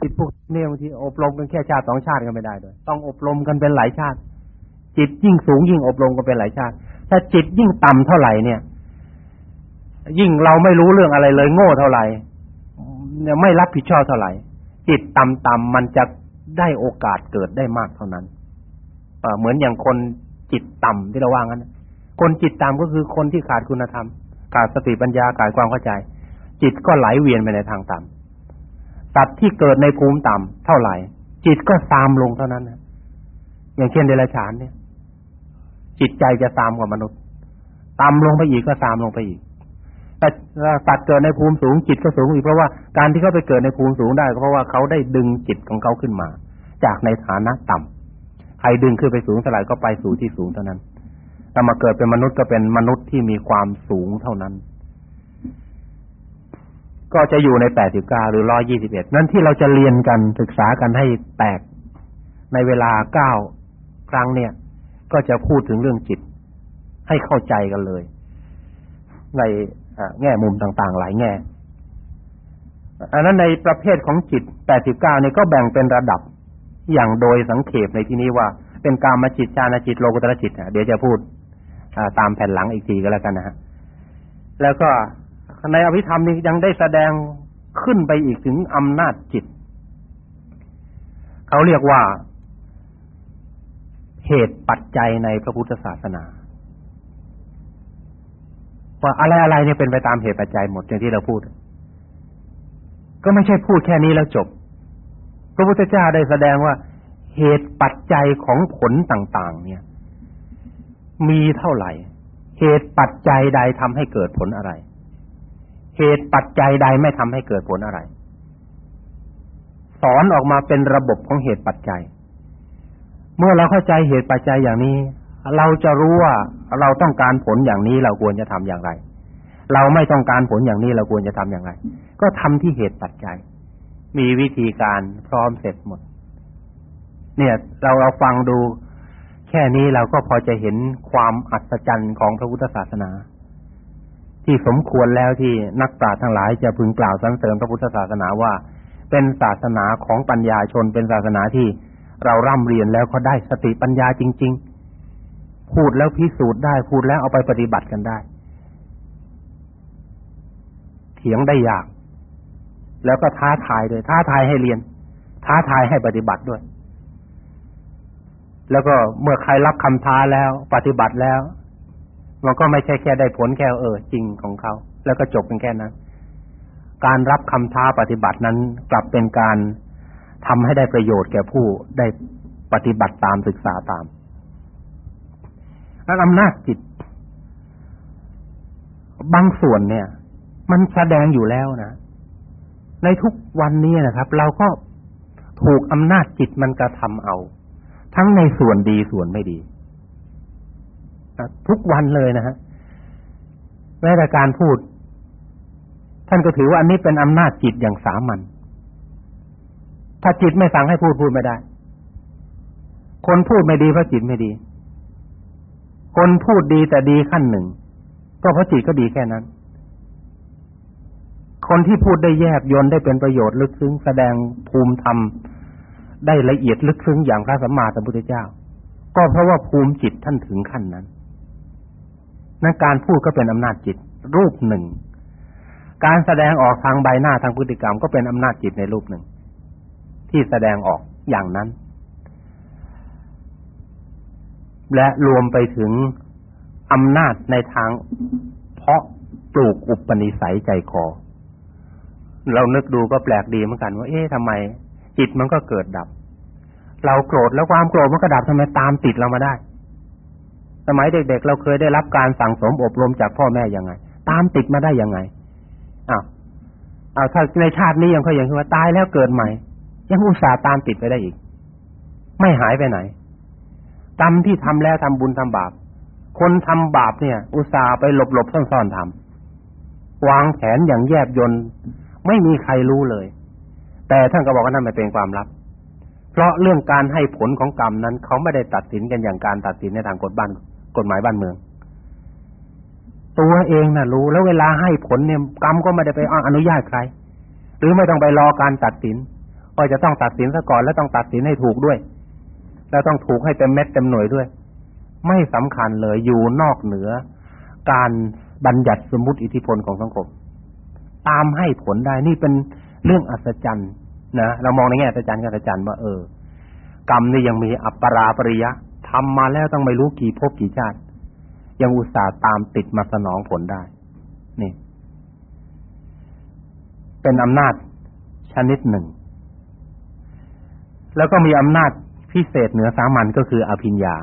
จิตพวกเนี่ยบางทีอบรมกันแค่ชาติสองชาติก็ไม่ได้ด้วยต้องอบรมกันเป็นหลายชาติ จิตยิ่งสูงยิ่งอบรมกันเป็นหลายชาติ ถ้าจิตยิ่งต่ำเท่าไหร่เนี่ย ยิ่งเราไม่รู้เรื่องอะไรเลยโง่เท่าไหร่เนี่ยไม่รับผิดชอบเท่าไหร่ จิตต่ำๆมันจะได้โอกาสเกิดได้มากเท่านั้นเหมือนอย่างคนจิตต่ำที่เราว่างั้นคนจิตต่ำก็คือคนที่ขาดคุณธรรมขาดสติปัญญาขาดความเข้าใจ จิตก็ไหลเวียนไปในทางต่ำตัดที่เกิดในภูมิต่ำเท่าไหร่ จิตก็ตามลงเท่านั้นนะอย่างเช่นเดรัจฉานเนี่ย จิตใจจะตามกว่ามนุษย์ตามลงไปอีกก็ตามลงไปอีกแต่ตัดเกิดในภูมิสูงจิตก็สูงอีกเพราะว่าการที่เขาไปเกิดในภูมิสูงได้เพราะว่าเขาได้ดึงจิตของเขาขึ้นมา จากในฐานะต่ำใครดึงขึ้นไปสูงเท่าไหร่ก็ไปสู่ที่สูงเท่านั้นถ้ามาเกิดเป็นมนุษย์ก็เป็นมนุษย์ที่มีความสูงเท่านั้น ก็จะอยู่ในแปดสิบเก้าหรือร้อยี่สิบเอ็ดนั่นที่เราจะเรียนกันศึกษากันให้แตกในเวลาเก้าครั้งเนี่ย ก็จะพูดถึงเรื่องจิต ให้เข้าใจกันเลย ในแง่มุมต่างๆ หลายแง่อันนั้นในประเภทของจิตแปดสิบเก้านี่ก็แบ่งเป็นระดับอย่างโดยสังเขปในที่นี้ว่า เป็นกามจิตฌานจิตโลกุตรจิตเดี๋ยวจะพูดตามแผ่นหลังอีกทีก็แล้วกันนะฮะแล้วก็ ในอภิธรรมนี้ยังได้แสดงขึ้นไปอีกถึงอำนาจจิต เขาเรียกว่า เหตุปัจจัยในพระพุทธศาสนาว่าอะไรอะไรเนี่ยเป็นไปตามเหตุปัจจัยหมดอย่างที่เราพูด ก็ไม่ใช่พูดแค่นี้แล้วจบ พระพุทธเจ้าได้แสดงว่า เหตุปัจจัยของผลต่าง ๆ เนี่ย มีเท่าไหร่ เหตุปัจจัยใดทำให้เกิดผลอะไร เหตุปัจจัยใดไม่ทำให้เกิดผลอะไร สอนออกมาเป็นระบบของเหตุปัจจัย เมื่อเราเข้าใจเหตุปัจจัยอย่างนี้ เราจะรู้ว่าเราต้องการผลอย่างนี้เราควรจะทำอย่างไร เราไม่ต้องการผลอย่างนี้เราควรจะทำอย่างไร ก็ทำที่เหตุปัจจัย มีวิธีการพร้อมเสร็จหมด เนี่ย เราเราฟังดู แค่นี้เราก็พอจะเห็นความอัศจรรย์ของพระพุทธศาสนา ที่สมควรแล้วที่นักปราชญ์ทั้งหลายจะพึงกล่าวสรรเสริญพระพุทธศาสนาว่า เป็นศาสนาของปัญญาชนเป็นศาสนาที่เราร่ำเรียนแล้วเขาได้สติปัญญาจริง ๆ พูดแล้วพิสูจน์ได้พูดแล้วเอาไปปฏิบัติกันได้ เถียงได้ยาก แล้วก็ท้าทายด้วยท้าทายให้เรียน ท้าทายให้ปฏิบัติด้วย แล้วก็เมื่อใครรับคำท้าแล้ว ปฏิบัติแล้ว มันก็ไม่ใช่แค่ได้ผลแค่เออจริงของเขา แล้วก็จบเป็นแค่นั้น การรับคำท้าปฏิบัตินั้นกลับเป็นการทำให้ได้ประโยชน์แก่ผู้ได้ปฏิบัติตามศึกษาตามแล้วอำนาจจิต บางส่วนเนี่ย มันแสดงอยู่แล้วนะในทุกวันนี้นะครับ เราก็ถูกอำนาจจิตมันกระทำเอา ทั้งในส่วนดีส่วนไม่ดี ทุกวันเลยนะฮะแม้แต่การพูด ท่านก็ถือว่าอันนี้เป็นอำนาจจิตอย่างสามัญถ้าจิตไม่สั่งให้พูดพูดไม่ได้ คนพูดไม่ดีเพราะจิตไม่ดี คนพูดดีแต่ดีขั้นหนึ่ง ก็เพราะจิตก็ดีแค่นั้น คนที่พูดได้แยบยนได้เป็นประโยชน์ลึกซึ้งแสดงภูมิธรรมได้ละเอียดลึกซึ้งอย่างพระสัมมาสัมพุทธเจ้า ก็เพราะว่าภูมิจิตท่านถึงขั้นนั้น นั่นการพูดก็เป็นอำนาจจิต รูปหนึ่ง การแสดงออกทางใบหน้าทางพฤติกรรมก็เป็นอำนาจจิตในรูปหนึ่ง ที่แสดงออกอย่างนั้น และรวมไปถึงอำนาจในทาง เพาะปลูกอุปนิสัยใจคอ เรานึกดูก็แปลกดีเหมือนกันว่า เอ๊ะทำไม จิตมันก็เกิดดับ เราโกรธแล้วความโกรธมันก็ดับทำไมตามติดเรามาได้ สมัยเด็กๆเราเคยได้รับการสั่งสมอบรมจากพ่อแม่ยังไง ตามติดมาได้ยังไงอ้าวอ้าวถ้าในชาตินี้ยังเขาอย่างที่ว่าตายแล้วเกิดใหม่ ยังอุตส่าห์ตามติดไปได้อีก ไม่หายไปไหนกรรมที่ทำแล้วทำบุญทำบาป คนทำบาปเนี่ย อุตส่าห์ไปหลบๆซ่อนๆทำวางแผนอย่างแยบยนไม่มีใครรู้เลย แต่ท่านก็บอกว่านั่นไม่เป็นความลับ เพราะเรื่องการให้ผลของกรรมนั้น เขาไม่ได้ตัดสินกันอย่างการตัดสินในทางกฎบ้าน กฎหมายบ้านเมือง ตัวเองน่ะ รู้แล้วเวลาให้ผลเนี่ยกรรมก็ไม่ได้ไปอนุญาตใคร หรือไม่ต้องไปรอการตัดสินว่าจะต้องตัดสินซะก่อนแล้วต้องตัดสินให้ถูกด้วย แล้วต้องถูกให้เต็มเม็ดเต็มหน่วยด้วย ไม่สำคัญเลยอยู่นอกเหนือ การบัญญัติสมมุติอิทธิพลของสังคม ตามให้ผลได้นี่เป็นเรื่องอัศจรรย์นะเรามองในแง่อัศจรรย์กับอัศจรรย์ว่าเออกรรมนี่ยังมีอัปปราปริยะ ทำมาแล้วต้องไม่รู้กี่ภพกี่ชาติ ยังอุตส่าห์ตามติดมาสนองผลได้ นี่ เป็นอำนาจชนิดหนึ่ง แล้วก็มีอำนาจพิเศษเหนือสามัญก็คืออภิญญา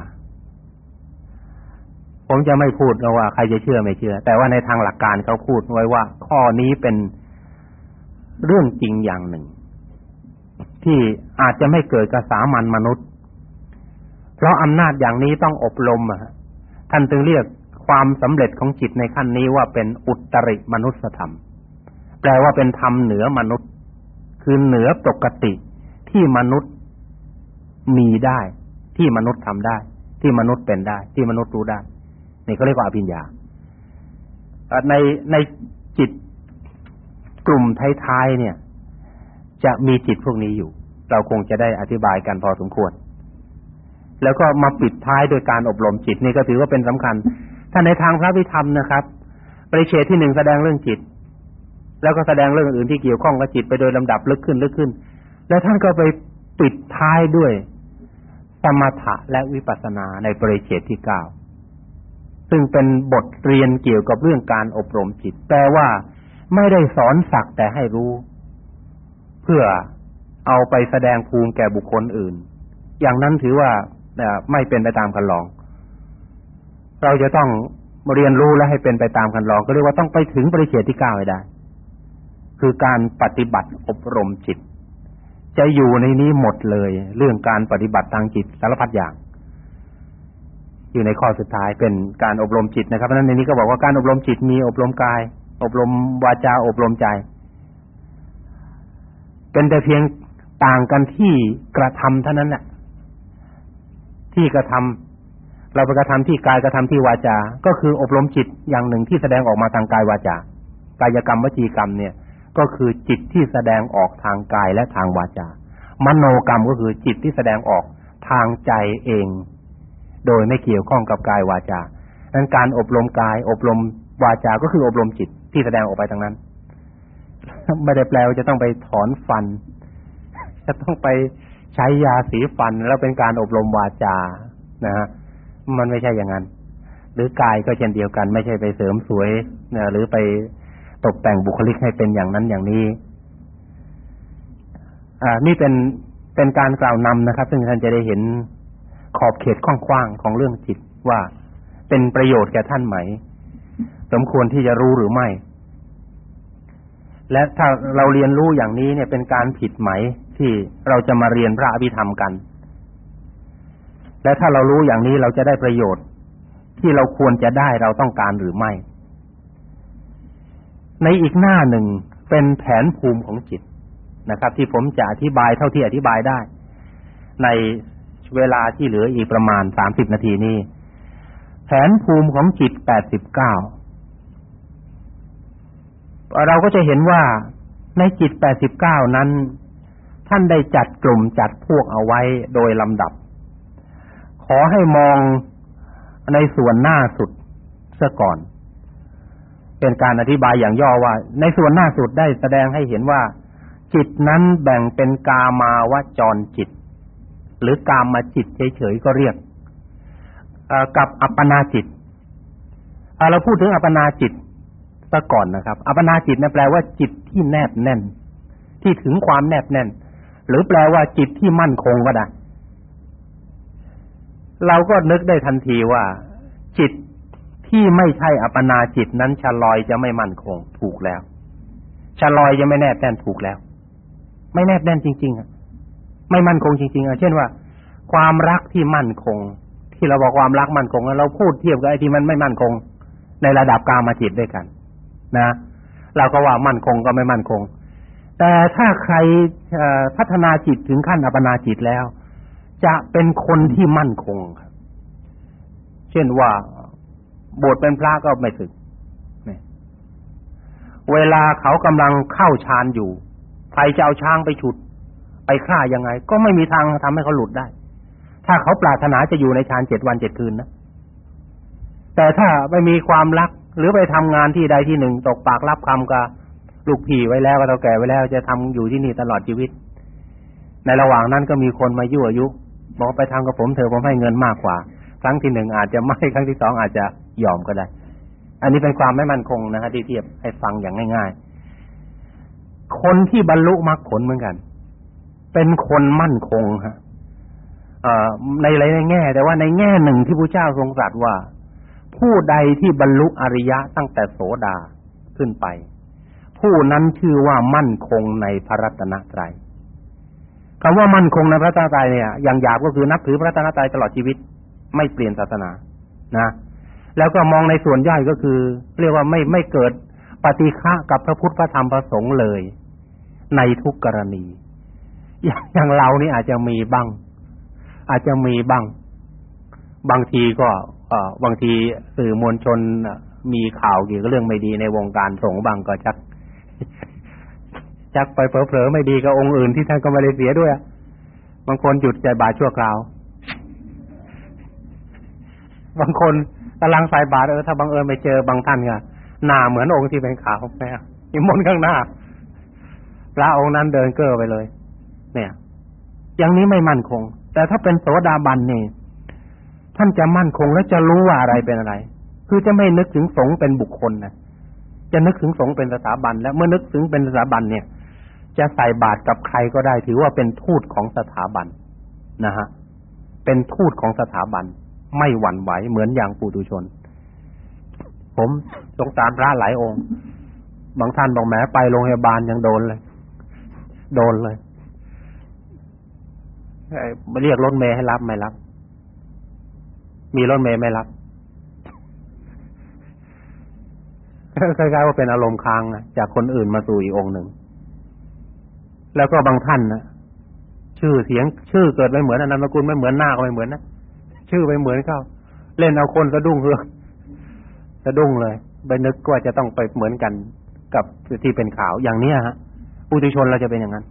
ผมจะไม่พูดว่าใครจะเชื่อไม่เชื่อ แต่ว่าในทางหลักการเขาพูดไว้ว่า ข้อนี้เป็นเรื่องจริงอย่างหนึ่ง ที่อาจจะไม่เกิดกับสามัญมนุษย์ เพราะอำนาจอย่างนี้ต้องอบรมอะท่านจึงเรียกความสำเร็จของจิตในขั้นนี้ว่าเป็นอุตริมนุสธรรม แปลว่าเป็นธรรมเหนือมนุษย์ คือเหนือปกติที่มนุษย์มีได้ ที่มนุษย์ทำได้ ที่มนุษย์เป็นได้ ที่มนุษย์รู้ได้นี่เขาเรียกว่าอภิญญาในในจิตกลุ่มท้ายๆเนี่ย จะมีจิตพวกนี้อยู่ เราคงจะได้อธิบายกันพอสมควร แล้วก็มาปิดท้ายโดยการอบรมจิตนี่ก็ถือว่าเป็นสำคัญ ถ้าในทางพระวิธรรมนะครับปริเชตที่หนึ่งแสดงเรื่องจิต แล้วก็แสดงเรื่องอื่นที่เกี่ยวข้องกับจิตไปโดยลำดับลึกขึ้นลึกขึ้น แล้วท่านก็ไปปิดท้ายด้วยสมถะและวิปัสสนาในปริเชตที่เก้าซึ่งเป็นบทเรียนเกี่ยวกับเรื่องการอบรมจิตแปลว่าไม่ได้สอนสักแต่ให้รู้ เพื่อเอาไปแสดงภูมิแก่บุคคลอื่น อย่างนั้นถือว่า ไม่เป็นไปตามคันลอง เราจะต้องเรียนรู้และให้เป็นไปตามคันลอง ก็เรียกว่าต้องไปถึงปริเฉดที่เก้าให้ได้ คือการปฏิบัติอบรมจิต จะอยู่ในนี้หมดเลย เรื่องการปฏิบัติทางจิตสารพัดอย่าง อยู่ในข้อสุดท้ายเป็นการอบรมจิตนะครับเพราะนั้นในนี้ก็บอกว่าการอบรมจิตมีอบรมกาย อบรมวาจาอบรมใจ เป็นแต่เพียงต่างกันที่กระทำเท่านั้นแหละ ที่กระทำเราไปกระทำที่กายกระทำที่วาจา ก็คืออบรมจิตอย่างหนึ่งที่แสดงออกมาทางกายวาจากายกรรมวจีกรรมเนี่ย ก็คือจิตที่แสดงออกทางกายและทางวาจามโนกรรมก็คือจิตที่แสดงออกทางใจเอง โดยไม่เกี่ยวข้องกับกายวาจาดังนั้นการอบรมกาย อบรมวาจาก็คืออบรมจิตที่แสดงออกไปทางนั้นไม่ได้แปลว่าจะต้องไปถอนฟัน จะต้องไป ใช้ยาสีฟันแล้วเป็นการอบรมวาจานะฮะมันไม่ใช่อย่างนั้น หรือกายก็เช่นเดียวกัน ไม่ใช่ไปเสริมสวยนะหรือไปตกแต่งบุคลิกให้เป็นอย่างนั้นอย่างนี้อ่านี่เป็นเป็นการกล่าวนำนะครับ ซึ่งท่านจะได้เห็นขอบเขตกว้างๆของเรื่องจิตว่าเป็นประโยชน์แก่ท่านไหม สมควรที่จะรู้หรือไม่ และถ้าเราเรียนรู้อย่างนี้เนี่ยเป็นการผิดไหม ที่เราจะมาเรียนพระอภิธรรมกัน และถ้าเรารู้อย่างนี้เราจะได้ประโยชน์ ที่เราควรจะได้เราต้องการหรือไม่ ในอีกหน้าหนึ่งเป็นแผนภูมิของจิตนะครับ ที่ผมจะอธิบายเท่าที่อธิบายได้ ในเวลาที่เหลืออีกประมาณสามสิบนาทีนี้แผนภูมิของจิตแปดสิบเก้าเราก็จะเห็นว่าในจิตแปดสิบเก้านั้น ท่านได้จัดกลุ่มจัดพวกเอาไว้โดยลำดับ ขอให้มองในส่วนหน้าสุดซะก่อน เป็นการอธิบายอย่างย่อว่า ในส่วนหน้าสุดได้แสดงให้เห็นว่า จิตนั้นแบ่งเป็นกามาวจรจิต หรือกามาจิตเฉยๆก็เรียกกับอัปปนาจิตเราพูดถึงอัปปนาจิตซะก่อนนะครับ อัปปนาจิตนั่นแปลว่าจิตที่แนบแน่น ที่ถึงความแนบแน่น หรือแปลว่าจิตที่มั่นคงก็ได้เราก็นึกได้ทันทีว่า จิตที่ไม่ใช่อัปปนาจิตนั้นชะลอยจะไม่มั่นคง ถูกแล้วชะลอยจะไม่แนบแน่นถูกแล้ว ไม่แนบแน่นจริง ๆอะไม่มั่นคงจริงๆอะเช่นว่า ความรักที่มั่นคง ที่เราบอกความรักมั่นคงเราพูดเทียบกับไอ้ที่มันไม่มั่นคง ในระดับกามาจิตด้วยกัน นะเราก็ว่ามั่นคงก็ไม่มั่นคง แต่ถ้าใครพัฒนาจิตถึงขั้นอัปนาจิตแล้ว จะเป็นคนที่มั่นคงครับ เช่นว่าบทเป็นพระก็ไม่ถึงเวลาเขากำลังเข้าฌานอยู่ใครจะเอาช้างไปฉุด ไปฆ่ายังไง ก็ไม่มีทางทำให้เขาหลุดได้ ถ้าเขาปรารถนาจะอยู่ในฌานเจ็ดวันเจ็ดคืนนะแต่ถ้าไม่มีความรักหรือไปทำงานที่ใดที่หนึ่งตกปากรับคำกับ ลูกพี่ไว้แล้วก็เท่าแก่ไว้แล้วจะทำอยู่ที่นี่ตลอดชีวิต ในระหว่างนั้นก็มีคนมายั่วยุบอกไปทำกับผมเถอะผมให้เงินมากกว่า ครั้งที่หนึ่งอาจจะไม่ครั้งที่สองอาจจะยอมก็ได้ อันนี้เป็นความไม่มั่นคงนะฮะที่เทียบให้ฟังอย่างง่าย ๆ คนที่บรรลุมรรคผลเหมือนกัน เป็นคนมั่นคงฮะในหลายแง่ แต่ว่าในแง่หนึ่งที่พระเจ้าทรงตรัสว่า ผู้ใดที่บรรลุอริยะตั้งแต่โสดาขึ้นไป ผู้นั้นชื่อว่ามั่นคงในพระรัตนตรัยคำว่ามั่นคงในพระรัตนตรัยเนี่ย อย่างหยาบก็คือนับถือพระรัตนตรัยตลอดชีวิต ไม่เปลี่ยนศาสนานะ แล้วก็มองในส่วนย่อยก็คือ เรียกว่าไม่ไม่เกิดปฏิฆะกับพระพุทธพระธรรมพระสงฆ์เลย ในทุกกรณีอย่างอย่างเรานี่อาจจะมีบ้าง อาจจะมีบ้าง บางทีก็เอ่อบางทีสื่อมวลชนมีข่าวเกี่ยวกับเรื่องไม่ดีในวงการสงฆ์บางก็ชัก ชักไปเผลอๆไม่ดีกับองค์อื่นที่ท่านก็ไม่ได้เสียด้วยบางคนหยุดใจบาชั่วคราว บางคนกำลังใส่บาตรเออถ้าบังเอิญไปเจอบางท่านก็หน้าเหมือนองค์ที่เป็นขาวแม่อิมนข้างหน้าพระองค์นั้นเดินเก้อไปเลย เนี่ย อย่างนี้ไม่มั่นคง แต่ถ้าเป็นโสดาบันนี่ท่านจะมั่นคงและจะรู้ว่าอะไรเป็นอะไร คือจะไม่นึกถึงสงเป็นบุคคลนะ จะนึกถึงสงฆ์เป็นสถาบัน แล้วเมื่อนึกถึงเป็นสถาบันเนี่ย จะใส่บาตรกับใครก็ได้ ถือว่าเป็นทูตของสถาบันนะฮะเป็นทูตของสถาบัน ไม่หวั่นไหวเหมือนอย่างปุถุชน ผมสงสารพระหลายองค์ บางท่านบอกแม้ไปโรงพยาบาลยังโดนเลย โดนเลยมาเรียกรถเมย์ให้รับไม่รับ มีรถเมย์ไม่รับ คล้ายๆว่าเป็นอารมณ์ค้างจากคนอื่นมาสู่อีกองค์หนึ่ง แล้วก็บางท่านนะชื่อเสียง ชื่อเกิดไม่เหมือนอนามสกุลไม่เหมือนหน้าก็ไม่เหมือนนะชื่อไปเหมือนเขาเล่นเอาคนสะดุ้งเฮือกสะดุ้งเลยไปนึกว่าจะต้องไปเหมือนกันกับที่เป็นข่าวอย่างเนี้ยฮะปุถุชนเราจะเป็นอย่างนั้น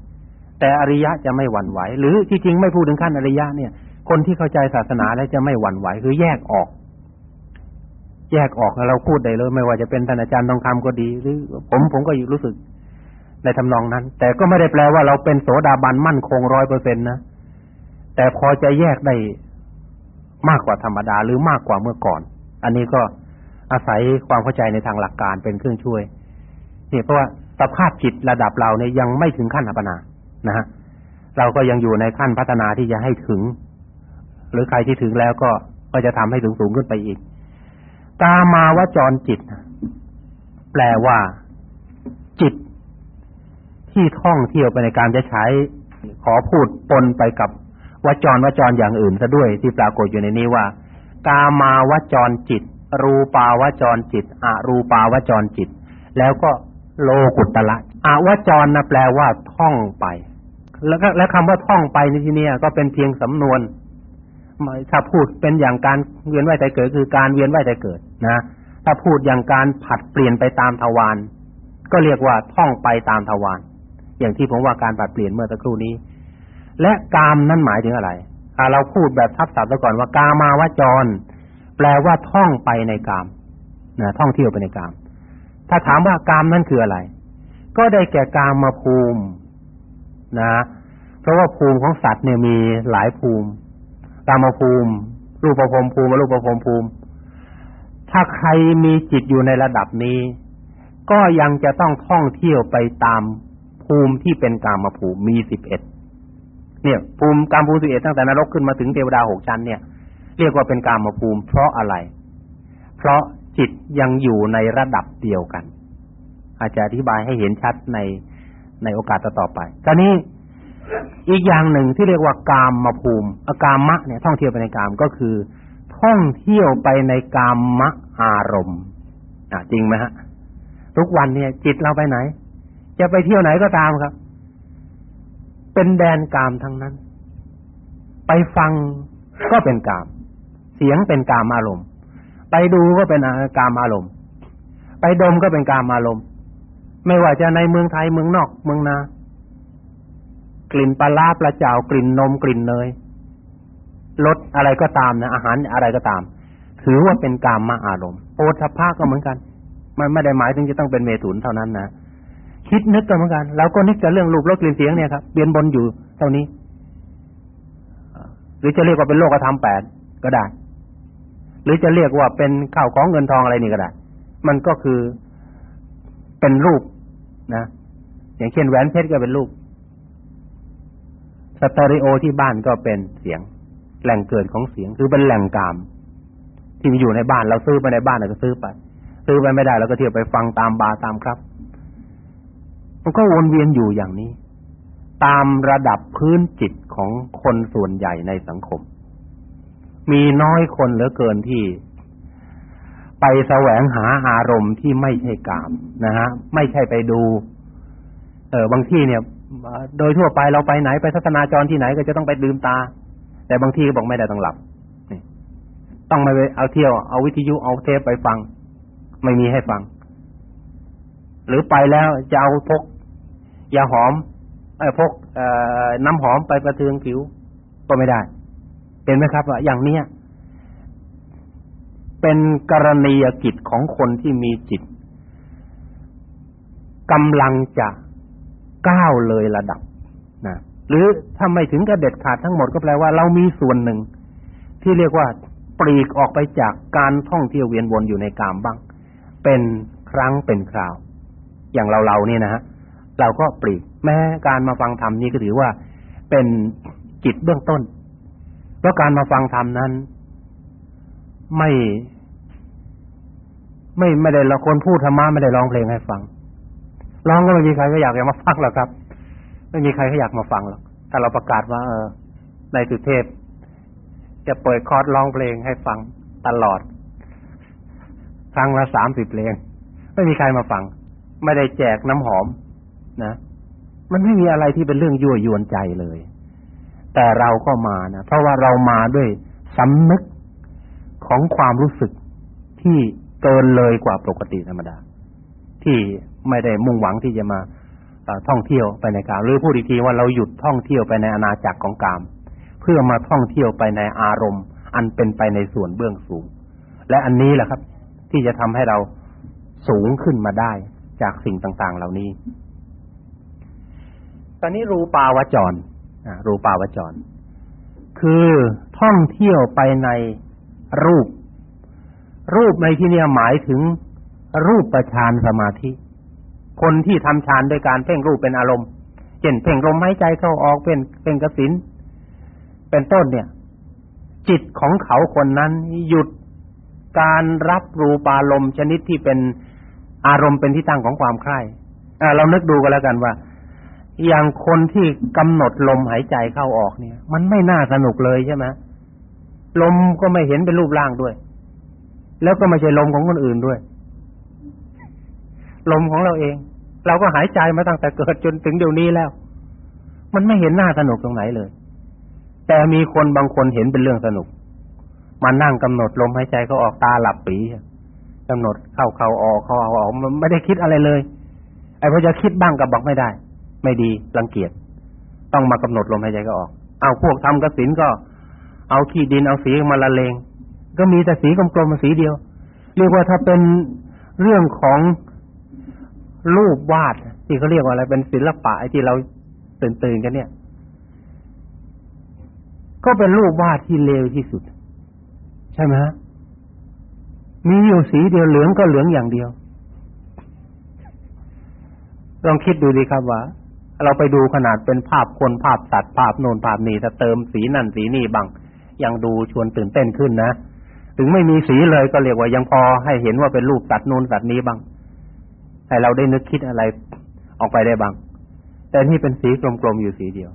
แต่อริยะจะไม่หวั่นไหว หรือที่จริงไม่พูดถึงขั้นอริยะเนี่ย คนที่เข้าใจศาสนาแล้วจะไม่หวั่นไหว คือแยกออก แยกออกแล้วเราพูดได้เลยไม่ว่าจะเป็นท่านอาจารย์ทองคำก็ดี หรือ ผมผมก็รู้สึกในทำนองนั้น แต่ก็ไม่ได้แปลว่าเราเป็นโสดาบันมั่นคงร้อยเปอร์เซ็นต์นะแต่พอจะแยกได้มากกว่าธรรมดาหรือมากกว่าเมื่อก่อน อันนี้ก็อาศัยความเข้าใจในทางหลักการเป็นเครื่องช่วยเนี่เพราะว่าสภาพจิตระดับเราเนี่ยยังไม่ถึงขั้นอัปนานะฮะเราก็ยังอยู่ในขั้นพัฒนาที่จะให้ถึง หรือใครที่ถึงแล้วก็ก็จะทำให้สูงสูงขึ้นไปอีก ตามาวจรจิต แปลว่า จิต ที่ท่องเที่ยวไปในการจะใช้ขอพูดปนไปกับวจรวจรอย่างอื่นซะด้วย ที่ปรากฏอยู่ในนี้ว่า กามาวจรจิต รูปาวจรจิตอรูปาวจรจิต แล้วก็โลกุตละอวจรนะแปลว่า ท่องไป แล้วก็และคำว่าท่องไปในที่นี้ก็เป็นเพียงสำนวนถ้าพูดเป็นอย่างการเวียนว่ายตายเกิด คือการเวียนว่ายตายเกิด นะถ้าพูดอย่างการผัดเปลี่ยนไปตามทวารก็เรียกว่าท่องไปตามทวารอย่างที่ผมว่าการผัดเปลี่ยนเมื่อสักครู่นี้ และกามนั่นหมายถึงอะไรถ้าเราพูดแบบทับศัพท์ก่อนว่ากามาวจร แปลว่าท่องไปในกามนะท่องเที่ยวไปในกาม ถ้าถามว่ากามนั่นคืออะไร ก็ได้แก่กามมาภูมิ นะ เพราะว่าภูมิของสัตว์เนี่ยมีหลายภูมิกามภูมิ รูปภพภูมิรูปภพภูมิ ถ้าใครมีจิตอยู่ในระดับนี้ ก็ยังจะต้องท่องเที่ยวไปตามภูมิที่เป็นกามภูมิมีสิบเอ็ดเนี่ยภูมิกามภูมิสิบเอ็ดตั้งแต่นรกขึ้นมาถึงเทวดาหกชั้นเนี่ยเรียกว่าเป็นกามภูมิ เพราะอะไร เพราะจิตยังอยู่ในระดับเดียวกัน อาจจะอธิบายให้เห็นชัดในในโอกาสต่อไปตอนนี้อีกอย่างหนึ่งที่เรียกว่ากามมภูมิอากามะเนี่ยท่องเที่ยวไปในกามก็คือ ท่องเที่ยวไปในกามมะอารมณ์อะจริงไหมฮะ ทุกวันเนี่ย จิตเราไปไหน จะไปเที่ยวไหนก็ตามครับ เป็นแดนกามทั้งนั้น ไปฟังก็เป็นกาม เสียงเป็นกามอารมณ์ ไปดูก็เป็นกามอารมณ์ ไปดมก็เป็นกามอารมณ์ ไม่ว่าจะในเมืองไทยเมืองนอก เมืองนากลิ่นปลาลาปลาเจ้ากลิ่นนมกลิ่นเนย รสอะไรก็ตามนะอาหารอะไรก็ตาม ถือว่าเป็นกามมาอารมณ์โอทพาก็เหมือนกัน มันไม่ได้หมายถึงจะต้องเป็นเมถุนเท่านั้นนะคิดนึกกันเหมือนกันเราก็นึกจะเรื่องรูปรสกลิ่นเสียงเนี่ยครับเบียนบนอยู่เท่านี้หรือจะเรียกว่าเป็นโลกธรรมแปดก็ได้ หรือจะเรียกว่าเป็นข้าวของเงินทองอะไรนี่ก็ได้ มันก็คือเป็นรูปนะอย่างเช่นแหวนเพชรก็เป็นรูปสตอริโอที่บ้านก็เป็นเสียง แหล่งเกิดของเสียงคือเป็นแหล่งกาม ที่มีอยู่ในบ้านเราซื้อไปในบ้านเราก็ซื้อไป ซื้อไปไม่ได้เราก็เที่ยวไปฟังตามบาตามครับมันก็วนเวียนอยู่อย่างนี้ ตามระดับพื้นจิตของคนส่วนใหญ่ในสังคม มีน้อยคนเหลือเกินที่ ไปแสวงหาอารมณ์ที่ไม่ใช่กามนะฮะ ไม่ใช่ไปดู เออบางที่เนี่ย โดยทั่วไปเราไปไหนไปทัศนาจรที่ไหนก็จะต้องไปดื่มตา แต่บางทีก็บอกไม่ได้ต้องหลับต้องมาเอาเที่ยวเอาวิทยุเอาเทปไปฟัง ไม่มีให้ฟัง หรือไปแล้วจะเอาพกยาหอมไอ้พกน้ำหอมไปประเทืองผิว ก็ไม่ได้เห็นไหมครับว่าอย่างเนี้ยเป็นกรณียกิจของคนที่มีจิตกำลังจะก้าวเลยระดับ หรือถ้าไม่ถึงกับเด็ดขาดทั้งหมดก็แปลว่าเรามีส่วนหนึ่ง ที่เรียกว่าปลีกออกไปจากการท่องเที่ยวเวียนวนอยู่ในกามบ้าง เป็นครั้งเป็นคราว อย่างเราเราเนี่ยนะฮะเราก็ปลีก แม้การมาฟังธรรมนี้ก็ถือว่าเป็นจิตเบื้องต้น เพราะการมาฟังธรรมนั้น ไม่ ไม่ไม่ได้ละคนพูดธรรมะไม่ได้ร้องเพลงให้ฟังร้องก็ไม่มีใครก็อยากจะมาฟังหรอกครับ ไม่มีใครก็อยากมาฟังหรอกถ้าเราประกาศว่า เออ ในสุเทพ จะเปิดคอร์สร้องเพลงให้ฟังตลอด ครั้งละสามสิบเพลง ไม่มีใครมาฟัง ไม่ได้แจกน้ำหอม นะ มันไม่มีอะไรที่เป็นเรื่องยั่วยวนใจเลย แต่เราก็มานะ เพราะว่าเรามาด้วยสำนึกของความรู้สึกที่เกินเลยกว่าปกติธรรมดา ที่ไม่ได้มุ่งหวังที่จะมา ท่องเที่ยวไปในกามหรือพูดอีกทีว่าเราหยุดท่องเที่ยวไปในอาณาจักรของกาม เพื่อมาท่องเที่ยวไปในอารมณ์ อันเป็นไปในส่วนเบื้องสูง และอันนี้แหละครับ ที่จะทำให้เราสูงขึ้นมาได้จากสิ่งต่าง ๆ เหล่านี้ ตอนนี้รูปาวจรรูปาวจร คือท่องเที่ยวไปในรูป รูปในที่นี้หมายถึงรูปประชานสมาธิ คนที่ทำฌานโดยการเพ่งรูปเป็นอารมณ์เช่นเพ่งลมหายใจเข้าออกเป็นเป็นกสินเป็นต้นเนี่ย จิตของเขาคนนั้นหยุดการรับรูปารมณ์ชนิดที่เป็นอารมณ์เป็นที่ตั้งของความใคร่เรานึกดูกันแล้วกันว่า อย่างคนที่กำหนดลมหายใจเข้าออกเนี่ย มันไม่น่าสนุกเลยใช่ไหมลมก็ไม่เห็นเป็นรูปร่างด้วย แล้วก็ไม่ใช่ลมของคนอื่นด้วย ลมของเราเอง เราก็หายใจมาตั้งแต่เกิดจนถึงเดี๋ยวนี้แล้ว มันไม่เห็นหน้าสนุกตรงไหนเลย แต่มีคนบางคนเห็นเป็นเรื่องสนุกมานั่งกำหนดลมหายใจเขาออกตาหลับปีกำหนดเข้าเข้าออกเข้าเอาออกมันไม่ได้คิดอะไรเลย ไอ้พอจะคิดบ้างก็บอกไม่ได้ ไม่ดีรังเกียจต้องมากำหนดลมหายใจก็ออก เอาพวกทำกสินก็ เอาขี้ดินเอาสีมาละเลงก็มีแต่สีกลมๆมาสีเดียว เรียกว่าถ้าเป็นเรื่องของ รูปวาดที่เขาเรียกว่าอะไรเป็นศิลปะไอ้ที่เราตื่นตื่นกันเนี่ย ก็เป็นรูปวาดที่เลวที่สุด ใช่ไหมฮะมีอยู่สีเดียวเหลืองก็เหลืองอย่างเดียว ลองคิดดูดีครับว่า เราไปดูขนาดเป็นภาพคนภาพสัตัดภาพโนนภาพนี้ถ้าเติมสีนั่นสีนี่บางยังดูชวนตื่นเต้นขึ้นนะถึงไม่มีสีเลยก็เรียกว่ายังพอให้เห็นว่าเป็นรูปตัดนูนตัดนี้บ้าง ให้เราได้นึกคิดอะไรออกไปได้บ้าง แต่นี่เป็นสีกลมๆอยู่สีเดียว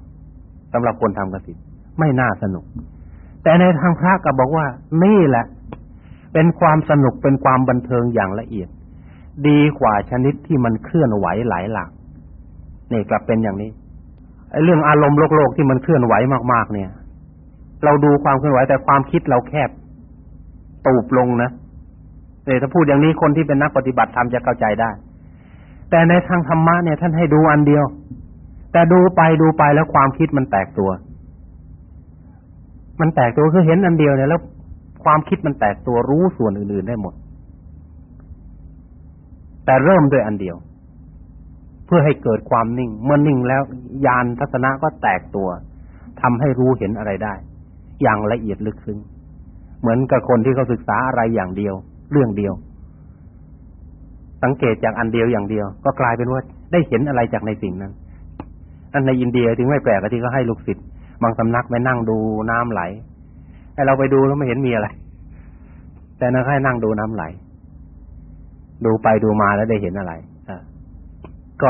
สำหรับคนทำกสิไม่น่าสนุก แต่ในทางพระก็บอกว่า นี่แหละ เป็นความสนุกเป็นความบันเทิงอย่างละเอียด ดีกว่าชนิดที่มันเคลื่อนไหวหลายหลักนี่กลับเป็นอย่างนี้ไอ้เรื่องอารมณ์โลกโลกที่มันเคลื่อนไหวมากๆ เนี่ย เราดูความเคลื่อนไหวแต่ความคิดเราแคบตูบลงนะแต่ถ้าพูดอย่างนี้คนที่เป็นนักปฏิบัติธรรมจะเข้าใจได้ แต่ในทางธรรมะเนี่ยท่านให้ดูอันเดียว แต่ดูไปดูไปแล้วความคิดมันแตกตัว มันแตกตัวคือเห็นอันเดียวเนี่ยแล้วความคิดมันแตกตัวรู้ส่วนอื่นๆได้หมด แต่เริ่มด้วยอันเดียว เพื่อให้เกิดความนิ่ง เมื่อนิ่งแล้วญาณทัศนะก็แตกตัวทำให้รู้เห็นอะไรได้ อย่างละเอียดลึกซึ้งเหมือนกับคนที่เขาศึกษาอะไรอย่างเดียว เรื่องเดียว สังเกตจากอันเดียวอย่างเดียว ก็กลายเป็นว่าได้เห็นอะไรจากในสิ่งนั้นอันในอินเดียถึงไม่แปลกที่เขาให้ลูกศิษย์บางสำนักไปนั่งดูน้ำไหลไอเราไปดูแล้วไม่เห็นมีอะไร แต่นักให้นั่งดูน้ำไหล ดูไปดูมาแล้วได้เห็นอะไรอ่าก็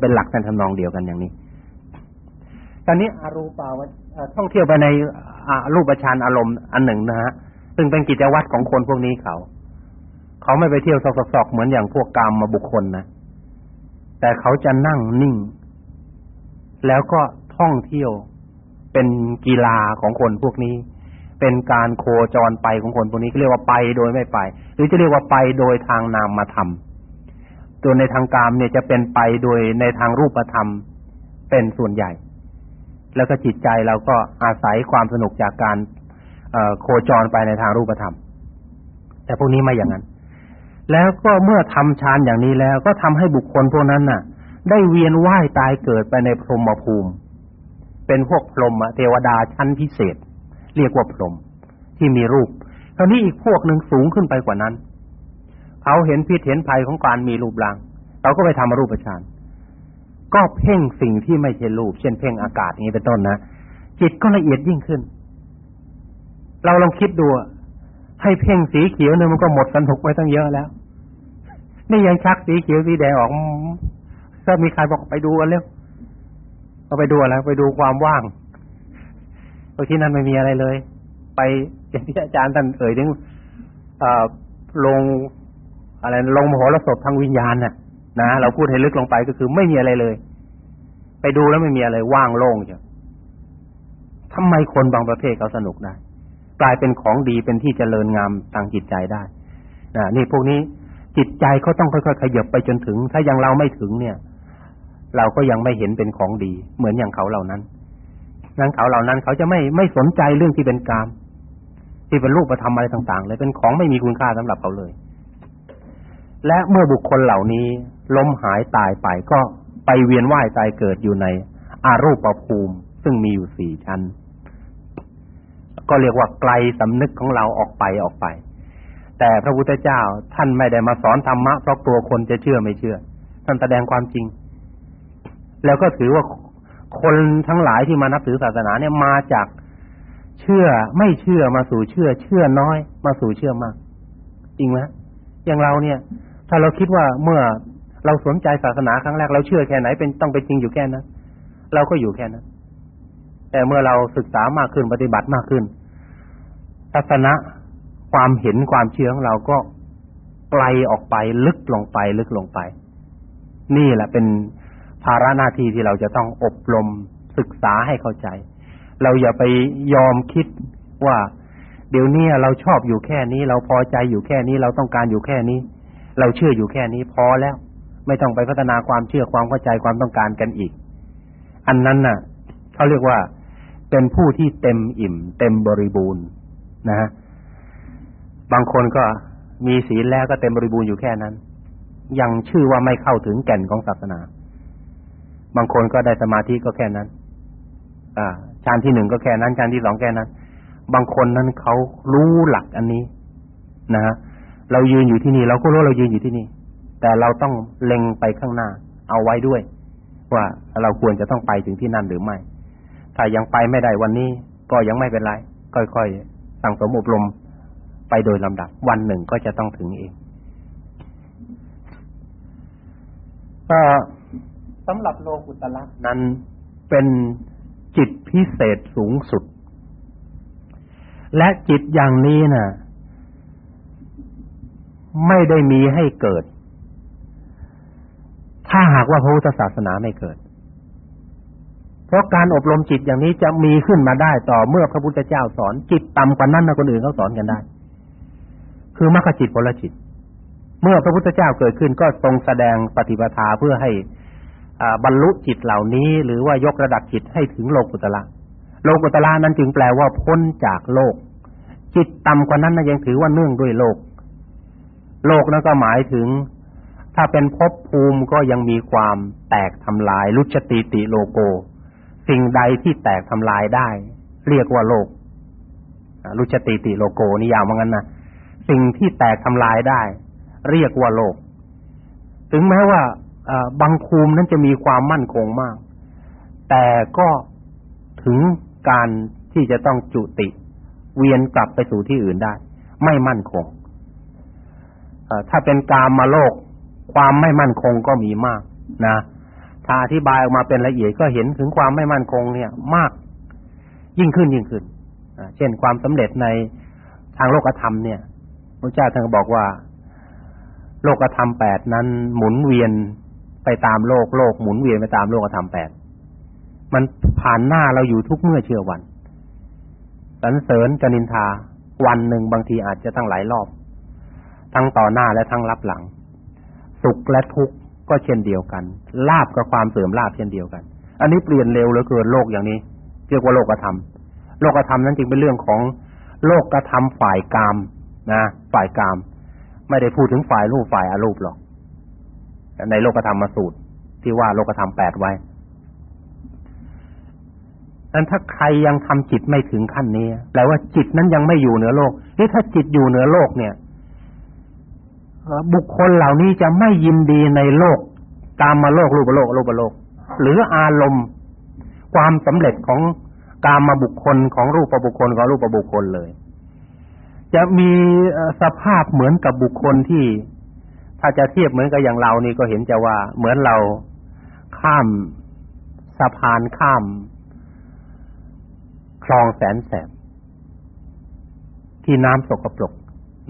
เป็นหลักการทำนองเดียวกันอย่างนี้ตอนนี้อารูปาวท่องเที่ยวไปในรูปฌานอารมณ์อันหนึ่งนะฮะซึ่งเป็นกิจวัตรของคนพวกนี้เขา เขาไม่ไปเที่ยวซอกๆเหมือนอย่างพวกกามมาบุคคลนะแต่เขาจะนั่งนิ่ง แล้วก็ท่องเที่ยวเป็นกีฬาของคนพวกนี้ เป็นการโคจรไปของคนพวกนี้เรียกว่าไปโดยไม่ไป หรือจะเรียกว่าไปโดยทางนามธรรมตัวในทางกามเนี่ยจะเป็นไปโดยในทางรูปธรรม เป็นส่วนใหญ่ แล้วก็จิตใจเราก็อาศัยความสนุกจากการโคจรไปในทางรูปธรรม แต่พวกนี้ไม่อย่างนั้น แล้วก็เมื่อทำฌานอย่างนี้แล้ว ก็ทำให้บุคคลพวกนั้นน่ะ ได้เวียนว่ายตายเกิดไปในพรหมภูมิ เป็นพวกพรหมเทวดาชั้นพิเศษ เรียกว่าพรหมที่มีรูปคราวนี้อีกพวกหนึ่งสูงขึ้นไปกว่านั้นเขาเห็นพิษเห็นภัยของการมีรูปร่างเขาก็ไปทำรูปฌานก็เพ่งสิ่งที่ไม่ใช่รูป เช่นเพ่งอากาศอย่างนี้เป็นต้นนะจิตก็ละเอียดยิ่งขึ้น เราลองคิดดูให้เพ่งสีเขียวเนี่ยมันก็หมดสนุกไปตั้งเยอะแล้ว นี่ยังชักสีเขียวสีแดงออกถ้ามีใครบอกไปดูกันเร็วเราไปดูอะไรไปดูความว่างเพราะที่นั่นไม่มีอะไรเลย ไปอย่างที่อาจารย์ท่านเอ่ยถึงลงอะไรลงมโหรสพทางวิญญาณน่ะ นะเราพูดให้ลึกลงไปก็คือไม่มีอะไรเลย ไปดูแล้วไม่มีอะไรว่างโล่งจ้ะทำไมคนบางประเภทเขาสนุกได้กลายเป็นของดีเป็นที่เจริญงามทางจิตใจได้นะนี่พวกนี้ จิตใจเขาต้องค่อยๆขยับไปจนถึง ถ้ายังเราไม่ถึงเนี่ย เราก็ยังไม่เห็นเป็นของดี เหมือนอย่างเขาเหล่านั้นนั้นเขาเหล่านั้นเขาจะไม่ไม่สนใจเรื่องที่เป็นกามที่เป็นรูปธรรมอะไรต่างๆเลยเป็นของไม่มีคุณค่าสำหรับเขาเลย และเมื่อบุคคลเหล่านี้ล้มหายตายไปก็ไปเวียนว่ายตายเกิดอยู่ในอารูปภูมิ ซึ่งมีอยู่สี่ชั้น ก็เรียกว่าไกลสำนึกของเราออกไปออกไป แต่พระพุทธเจ้าท่านไม่ได้มาสอนธรรมะเพราะตัวคนจะเชื่อไม่เชื่อ ท่านแสดงความจริง แล้วก็ถือว่าคนทั้งหลายที่มานับถือศาสนาเนี่ยมาจากเชื่อไม่เชื่อมาสู่เชื่อ เชื่อน้อย มาสู่เชื่อมาก จริงไหมอย่างเราเนี่ย ถ้าเราคิดว่าเมื่อเราสนใจศาสนาครั้งแรกเราเชื่อแค่ไหนเป็นต้องเป็นจริงอยู่แค่นั้นเราก็อยู่แค่นั้นแต่เมื่อเราศึกษามากขึ้นปฏิบัติมากขึ้นทัศนะ ความเห็นความเชื่อของเราก็ไกลออกไปลึกลงไป ลึกลงไป นี่แหละเป็นภาระหน้าที่ที่เราจะต้องอบรมศึกษาให้เข้าใจ เราอย่าไปยอมคิดว่า เดี๋ยวนี้เราชอบอยู่แค่นี้ เราพอใจอยู่แค่นี้ เราต้องการอยู่แค่นี้ เราเชื่ออยู่แค่นี้พอแล้ว ไม่ต้องไปพัฒนาความเชื่อความเข้าใจความต้องการกันอีก อันนั้นน่ะเขาเรียกว่าเป็นผู้ที่เต็มอิ่ม เต็มบริบูรณ์นะฮะ บางคนก็มีศีลแล้วก็เต็มบริบูรณ์อยู่แค่นั้น ยังชื่อว่าไม่เข้าถึงแก่นของศาสนา บางคนก็ได้สมาธิก็แค่นั้น อ่าฌานที่หนึ่งก็แค่นั้นฌานที่สองแค่นั้น บางคนนั้นเขารู้หลักอันนี้นะฮะเรายืนอยู่ที่นี่ เราก็รู้เรายืนอยู่ที่นี่ แต่เราต้องเล็งไปข้างหน้า เอาไว้ด้วย ว่าเราควรจะต้องไปถึงที่นั่นหรือไม่ ถ้ายังไปไม่ได้วันนี้ ก็ยังไม่เป็นไรค่อยๆสั่งสมอบรม ไปโดยลำดับ วันหนึ่งก็จะต้องถึงเอง ก็สำหรับโลกุตละนั้นเป็นจิตพิเศษสูงสุด และจิตอย่างนี้นะ่ะ ไม่ได้มีให้เกิด ถ้าหากว่าพระพุทธศาสนาไม่เกิด เพราะการอบรมจิตอย่างนี้จะมีขึ้นมาได้ต่อเมื่อพระพุทธเจ้าสอน จิตต่ำกว่านั้นนะคนอื่นเขาสอนกันได้ คือมรรคจิตผลจิต เมื่อพระพุทธเจ้าเกิดขึ้นก็ทรงแสดงปฏิปทาเพื่อให้บรรลุจิตเหล่านี้ หรือว่ายกระดับจิตให้ถึงโลกุตละโลกุตละนั้นจึงแปลว่าพ้นจากโลก จิตต่ำกว่านั้นนะยังถือว่าเนื่องด้วยโลก โลกนั้นก็หมายถึง ถ้าเป็นภพภูมิก็ยังมีความแตกทำลายลุชติติโลโก สิ่งใดที่แตกทำลายได้ เรียกว่าโลกลุชติติโลโกนี่ยาวว่างั้นนะ สิ่งที่แตกทำลายได้ เรียกว่าโลก ถึงแม้ว่าบางภูมินั้นจะมีความมั่นคงมาก แต่ก็ถึงการที่จะต้องจุติ เวียนกลับไปสู่ที่อื่นได้ ไม่มั่นคงถ้าเป็นกามมาโลก ความไม่มั่นคงก็มีมากนะถ้าอธิบายออกมาเป็นละเอียดก็เห็นถึงความไม่มั่นคงเนี่ย มาก ยิ่งขึ้นยิ่งขึ้นเช่นความสำเร็จในทางโลกธรรมเนี่ย พระเจ้าท่านก็บอกว่า โลกธรรมแปดนั้น หมุนเวียนไปตามโลกโลกหมุนเวียนไปตามโลกธรรมแปดมันผ่านหน้าเราอยู่ทุกเมื่อเชื่อวันสรรเสริญกนินทา วันหนึ่งบางทีอาจจะตั้งหลายรอบ ทั้งต่อหน้าและทั้งรับหลัง สุขและทุกข์ก็เช่นเดียวกันลาบกับความเสื่อมลาบเช่นเดียวกัน อันนี้เปลี่ยนเร็วเหลือเกินโลกอย่างนี้เรียกว่าโลกธรรมโลกธรรมนั้นจึงเป็นเรื่องของโลกธรรมฝ่ายกาม นะฝ่ายกาม ไม่ได้พูดถึงฝ่ายรูปฝ่ายอารูปหรอก ในโลกธรรมมาสูตร ที่ว่าโลกธรรมแปดไว้นั้นถ้าใครยังทำจิตไม่ถึงขั้นนี้แปลว่าจิตนั้นยังไม่อยู่เหนือโลกนี่ถ้าจิตอยู่เหนือโลกเนี่ยบุคคลเหล่านี้จะไม่ยินดีในโลก ตามมาโลกรูปโลกรูปโลก หรืออารมณ์ ความสำเร็จของกามมาบุคคลของรูปบุคคลของรูปบุคคลเลย จะมีสภาพเหมือนกับบุคคลที่ ถ้าจะเทียบเหมือนกับอย่างเรานี่ก็เห็นจะว่า เหมือนเราข้ามสะพานข้าม คลองแสนแสบที่น้ำสกปรก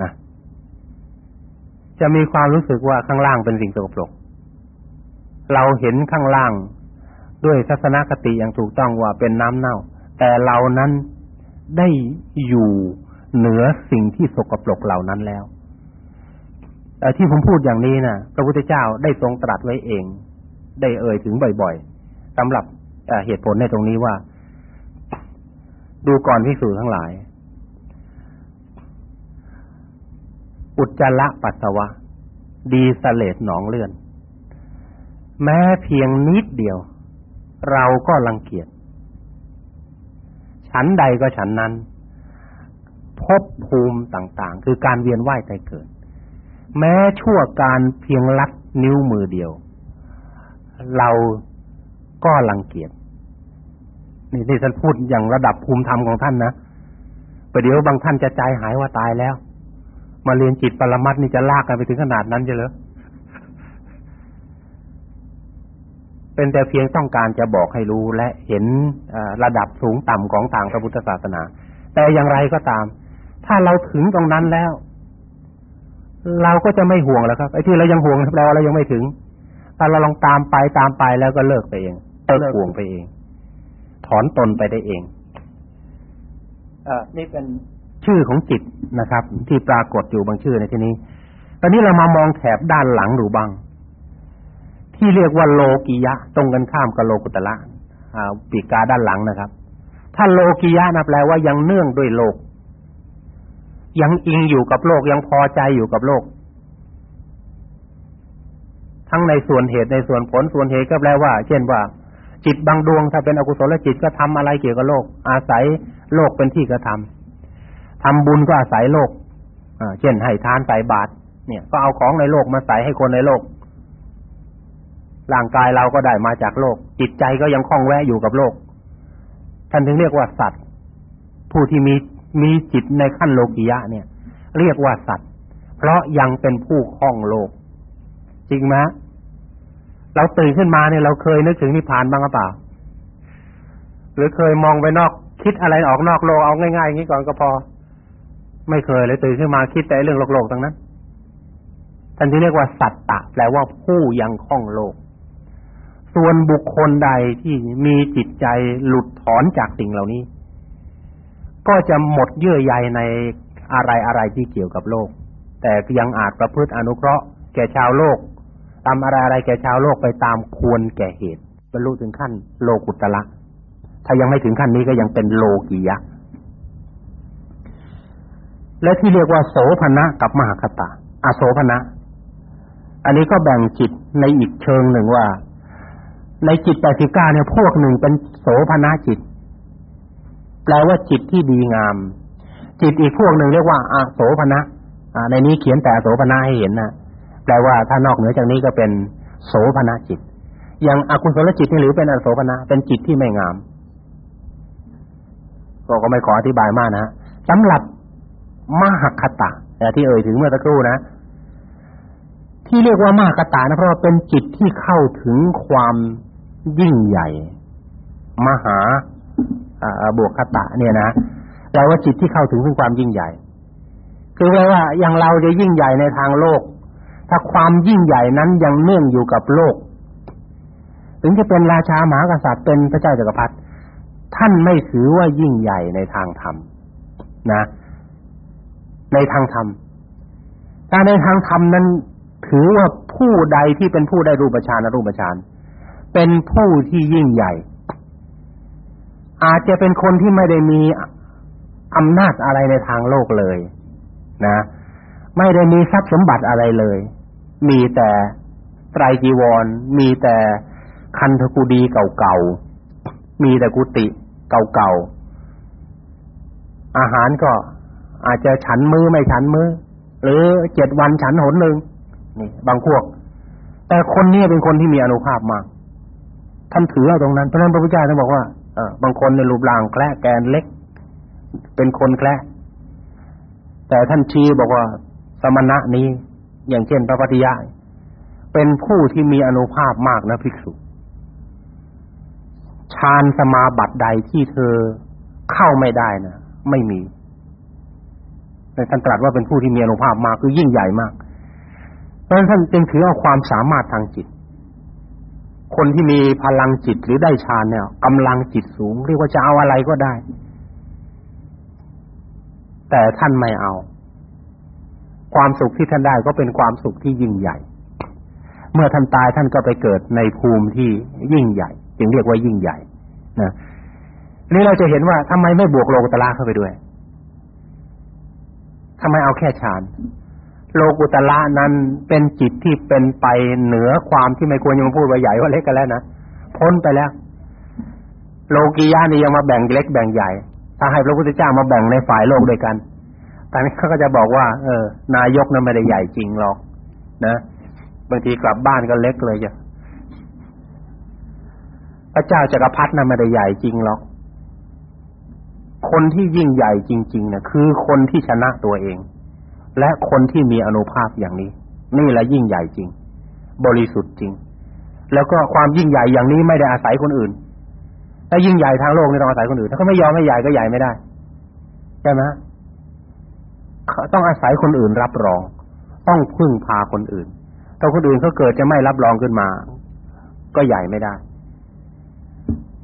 นะจะมีความรู้สึกว่าข้างล่างเป็นสิ่งสกปรก เราเห็นข้างล่างด้วยทัศนคติอย่างถูกต้องว่าเป็นน้ำเน่า แต่เรานั้นได้อยู่ เหนือสิ่งที่สกปรกเหล่านั้นแล้วแต่ที่ผมพูดอย่างนี้นะพระพุทธเจ้าได้ทรงตรัสไว้เอง ได้เอ่ยถึงบ่อยๆสำหรับเหตุผลในตรงนี้ว่า ดูก่อนพิสูจทั้งหลาย อุจจาระปัสสาวะ ดีสเลดหนองเลื่อน แม้เพียงนิดเดียว เราก็รังเกียจฉันใดก็ฉันนั้น พบภูมิต่าง ๆ คือการเวียนว่ายใจเกิด แม้ชั่วการเพียงลัดนิ้วมือเดียว เราก็รังเกียจนี่ที่ท่านพูดอย่างระดับภูมิธรรมของท่านนะประเดี๋ยวบางท่านจะใจหายว่าตายแล้ว มาเรียนจิตปรมัตนี่จะลากกันไปถึงขนาดนั้นจะเหรอเป็นแต่เพียงต้องการจะบอกให้รู้และเห็นระดับสูงต่ำของทางพระพุทธศาสนา แต่อย่างไรก็ตาม ถ้าเราถึงตรงนั้นแล้ว เราก็จะไม่ห่วงแล้วครับไอ้ที่เรายังห่วงแปลว่าเรายังไม่ถึงแต่เราลองตามไปตามไปแล้วก็เลิกไปเองเลิกห่วงไปเอง ถอนตนไปได้เองเอ่อนี่เป็นชื่อของจิตนะครับ ที่ปรากฏอยู่บางชื่อในที่นี้ ตอนนี้เรามามองแถบด้านหลังดูบ้างที่เรียกว่าโลกิยะ ตรงกันข้ามกับโลกุตละอ่าปีกาด้านหลังนะครับ ถ้าโลกิยะนะแปลว่ายังเนื่องด้วยโลก ยังอิงอยู่กับโลกยังพอใจอยู่กับโลก ทั้งในส่วนเหตุในส่วนผลส่วนเหตุก็แปลว่า เช่นว่า จิตบางดวงถ้าเป็นอกุศลจิตก็ทำอะไรเกี่ยวกับโลก อาศัยโลกเป็นที่กระทำทำบุญก็อาศัยโลกอ่าเช่นให้ทานใส่บาตรเนี่ย ก็เอาของในโลกมาใส่ให้คนในโลกร่างกายเราก็ได้มาจากโลก จิตใจก็ยังคล้องแวะอยู่กับโลกท่านถึงเรียกว่าสัตว์ ผู้ที่มี มีจิตในขั้นโลกิยะเนี่ย เรียกว่าสัตว์ เพราะยังเป็นผู้คล้องโลก จริงไหมเราตื่นขึ้นมาเนี่ยเราเคยนึกถึงนิพพานบ้างหรือเปล่า หรือเคยมองไปนอก คิดอะไรออกนอกโลกเอาง่ายๆอย่างนี้ก่อนก็พอ ไม่เคยเลยตื่นขึ้นมาคิดแต่เรื่องโลกๆทั้งนั้นท่านที่เรียกว่าสัตตะแปลว่าผู้ยังคล่องโลก ส่วนบุคคลใดที่มีจิตใจหลุดถอนจากสิ่งเหล่านี้ ก็จะหมดเยื่อใยในอะไรอะไรที่เกี่ยวกับโลก แต่ยังอาจประพฤติอนุเคราะห์แก่ชาวโลกทำอะไรอะไรแก่ชาวโลกไปตามควรแก่เหตุบรรลุถึงขั้นโลกุตละถ้ายังไม่ถึงขั้นนี้ก็ยังเป็นโลกียะ และที่เรียกว่าโสภณะกับมหคตาอโสภณะ อันนี้ก็แบ่งจิตในอีกเชิงหนึ่งว่า ในจิตแปดสิบเก้าเนี่ยพวกหนึ่งเป็นโสภณะจิต แปลว่าจิตที่ดีงาม จิตอีกพวกหนึ่งเรียกว่าอโสภณะในนี้เขียนแต่โสภณะให้เห็นนะแปลว่าถ้านอกเหนือจากนี้ก็เป็นโสภณะจิต อย่างอกุศลจิตนี่หรือเป็นอโสภณะเป็นจิตที่ไม่งามก็ก็ไม่ขออธิบายมากนะสำหรับมหคตะที่เอ่ยถึงเมื่อสักครู่นะที่เรียกว่ามหคตานะเพราะว่าเป็นจิตที่เข้าถึงความยิ่งใหญ่ มหา บวกคตะเนี่ยนะแปลว่าจิตที่เข้าถึงถึงความยิ่งใหญ่ คือแปลว่าอย่างเราจะยิ่งใหญ่ในทางโลก ถ้าความยิ่งใหญ่นั้นยังเนื่องอยู่กับโลก ถึงจะเป็นราชามหากษัตริย์เป็นพระเจ้าจักรพรรดิท่านไม่ถือว่ายิ่งใหญ่ในทางธรรมนะ ในทางธรรมถ้าในทางธรรมนั้น ถือว่าผู้ใดที่เป็นผู้ได้รูปฌานอรูปฌานเป็นผู้ที่ยิ่งใหญ่ อาจจะเป็นคนที่ไม่ได้มีอำนาจอะไรในทางโลกเลย นะ ไม่ได้มีทรัพย์สมบัติอะไรเลย มีแต่ไตรจีวร มีแต่คันธกุดีเก่าๆ มีแต่กุฏิเก่าๆ อาหารก็อาจจะฉันมือไม่ฉันมือ หรือเจ็ดวันฉันหนหนึ่งนี่ บางพวก แต่คนนี้เป็นคนที่มีอนุภาพมากท่านถือเอาตรงนั้นเพราะนั้นพระพุทธเจ้าท่านบอกว่า อบางคนในรูปร่างแคละแกนเล็ก เป็นคนแคละแต่ท่านชี้บอกว่า สมณะนี้ อย่างเช่นพระปฏิยาเป็นผู้ที่มีอนุภาพมากนะภิกษุฌานสมาบัติใดที่เธอเข้าไม่ได้นะไม่มีแต่ท่านตรัสว่าเป็นผู้ที่มีอนุภาพมากคือยิ่งใหญ่มากพราะฉะนั้นท่านจึงถือเอาความสามารถทางจิต คนที่มีพลังจิตหรือได้ฌานเนี่ยกำลังจิตสูง เรียกว่าจะเอาอะไรก็ได้ แต่ท่านไม่เอา ความสุขที่ท่านได้ก็เป็นความสุขที่ยิ่งใหญ่ เมื่อท่านตายท่านก็ไปเกิดในภูมิที่ยิ่งใหญ่ จึงเรียกว่ายิ่งใหญ่นะนี่เราจะเห็นว่าทำไมไม่บวกโลกุตละเข้าไปด้วยทำไมเอาแค่ฌาน โลกุตละนั้นเป็นจิตที่เป็นไปเหนือความที่ไม่ควรยังพูดว่าใหญ่ว่าเล็กกันแล้วนะพ้นไปแล้ว โลกียะนี่ยังมาแบ่งเล็กแบ่งใหญ่ ถ้าให้พระพุทธเจ้ามาแบ่งในฝ่ายโลกด้วยกันตอนนี้เขาก็จะบอกว่า เออ นายกนั้นไม่ได้ใหญ่จริงหรอก นะบางทีกลับบ้านก็เล็กเลยจ้ะพระเจ้าจักรพรรดินั้นไม่ได้ใหญ่จริงหรอก คนที่ยิ่งใหญ่จริง ๆนะคือคนที่ชนะตัวเอง และคนที่มีอนุภาพอย่างนี้ นี่แหละยิ่งใหญ่จริง บริสุทธิ์จริง แล้วก็ความยิ่งใหญ่อย่างนี้ไม่ได้อาศัยคนอื่นถ้ายิ่งใหญ่ทางโลกนี่ต้องอาศัยคนอื่น ถ้าเขาไม่ยอมไม่ใหญ่ก็ใหญ่ไม่ได้ใช่ไหมต้องอาศัยคนอื่นรับรอง ต้องพึ่งพาคนอื่นถ้าคนอื่นเขาเกิดจะไม่รับรองขึ้นมา ก็ใหญ่ไม่ได้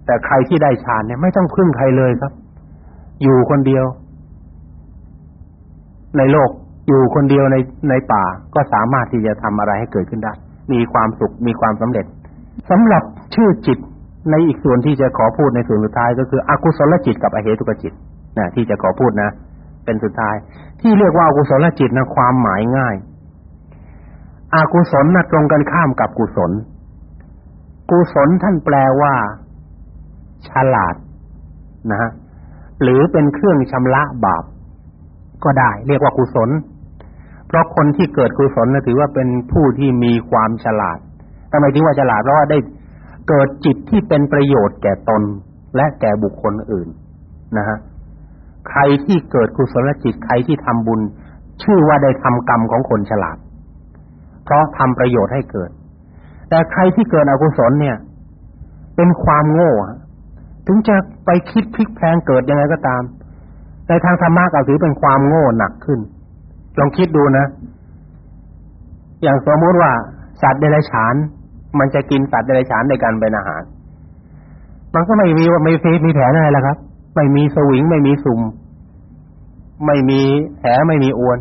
แต่ใครที่ได้ฌานเนี่ยไม่ต้องพึ่งใครเลยครับ อยู่คนเดียว ในโลก อยู่คนเดียวในในป่าก็สามารถที่จะทำอะไรให้เกิดขึ้นได้ มีความสุขมีความสำเร็จสำหรับชื่อจิตในอีกส่วนที่จะขอพูดในส่วนสุดท้ายก็คืออกุศลจิตกับอเหตุกจิตนะที่จะขอพูดนะ เป็นสุดท้าย ที่เรียกว่าอกุศลจิตนะความหมายง่ายอากุศลนะตรงกันข้ามกับกุศล กุศลท่านแปลว่า ฉลาดนะฮะหรือเป็นเครื่องชำระบาป ก็ได้ เรียกว่ากุศล เพราะคนที่เกิดกุศลนะถือว่าเป็นผู้ที่มีความฉลาดทำไมถึงว่าฉลาดเพราะว่าได้เกิดจิตที่เป็นประโยชน์แก่ตนและแก่บุคคลอื่นนะฮะใครที่เกิดกุศลจิตใครที่ทำบุญ ชื่อว่าได้ทำกรรมของคนฉลาด เพราะทำประโยชน์ให้เกิด แต่ใครที่เกิดอกุศลเนี่ย เป็นความโง่ถึงจะไปคิดพลิกแพลงเกิดยังไงก็ตามในทางธรรมะก็ถือเป็นความโง่หนักขึ้น ลองคิดดูนะ อย่างสมมติว่าสัตว์เดรัจฉาน มันจะกินสัตว์เดรัจฉานในการเป็นอาหาร มันก็ไม่มีว่าไม่ฟีมีแผลอะไรล้วครับ ไม่มีสวิง ไม่มีสุ่ม ไม่มีแผลไม่มีอวน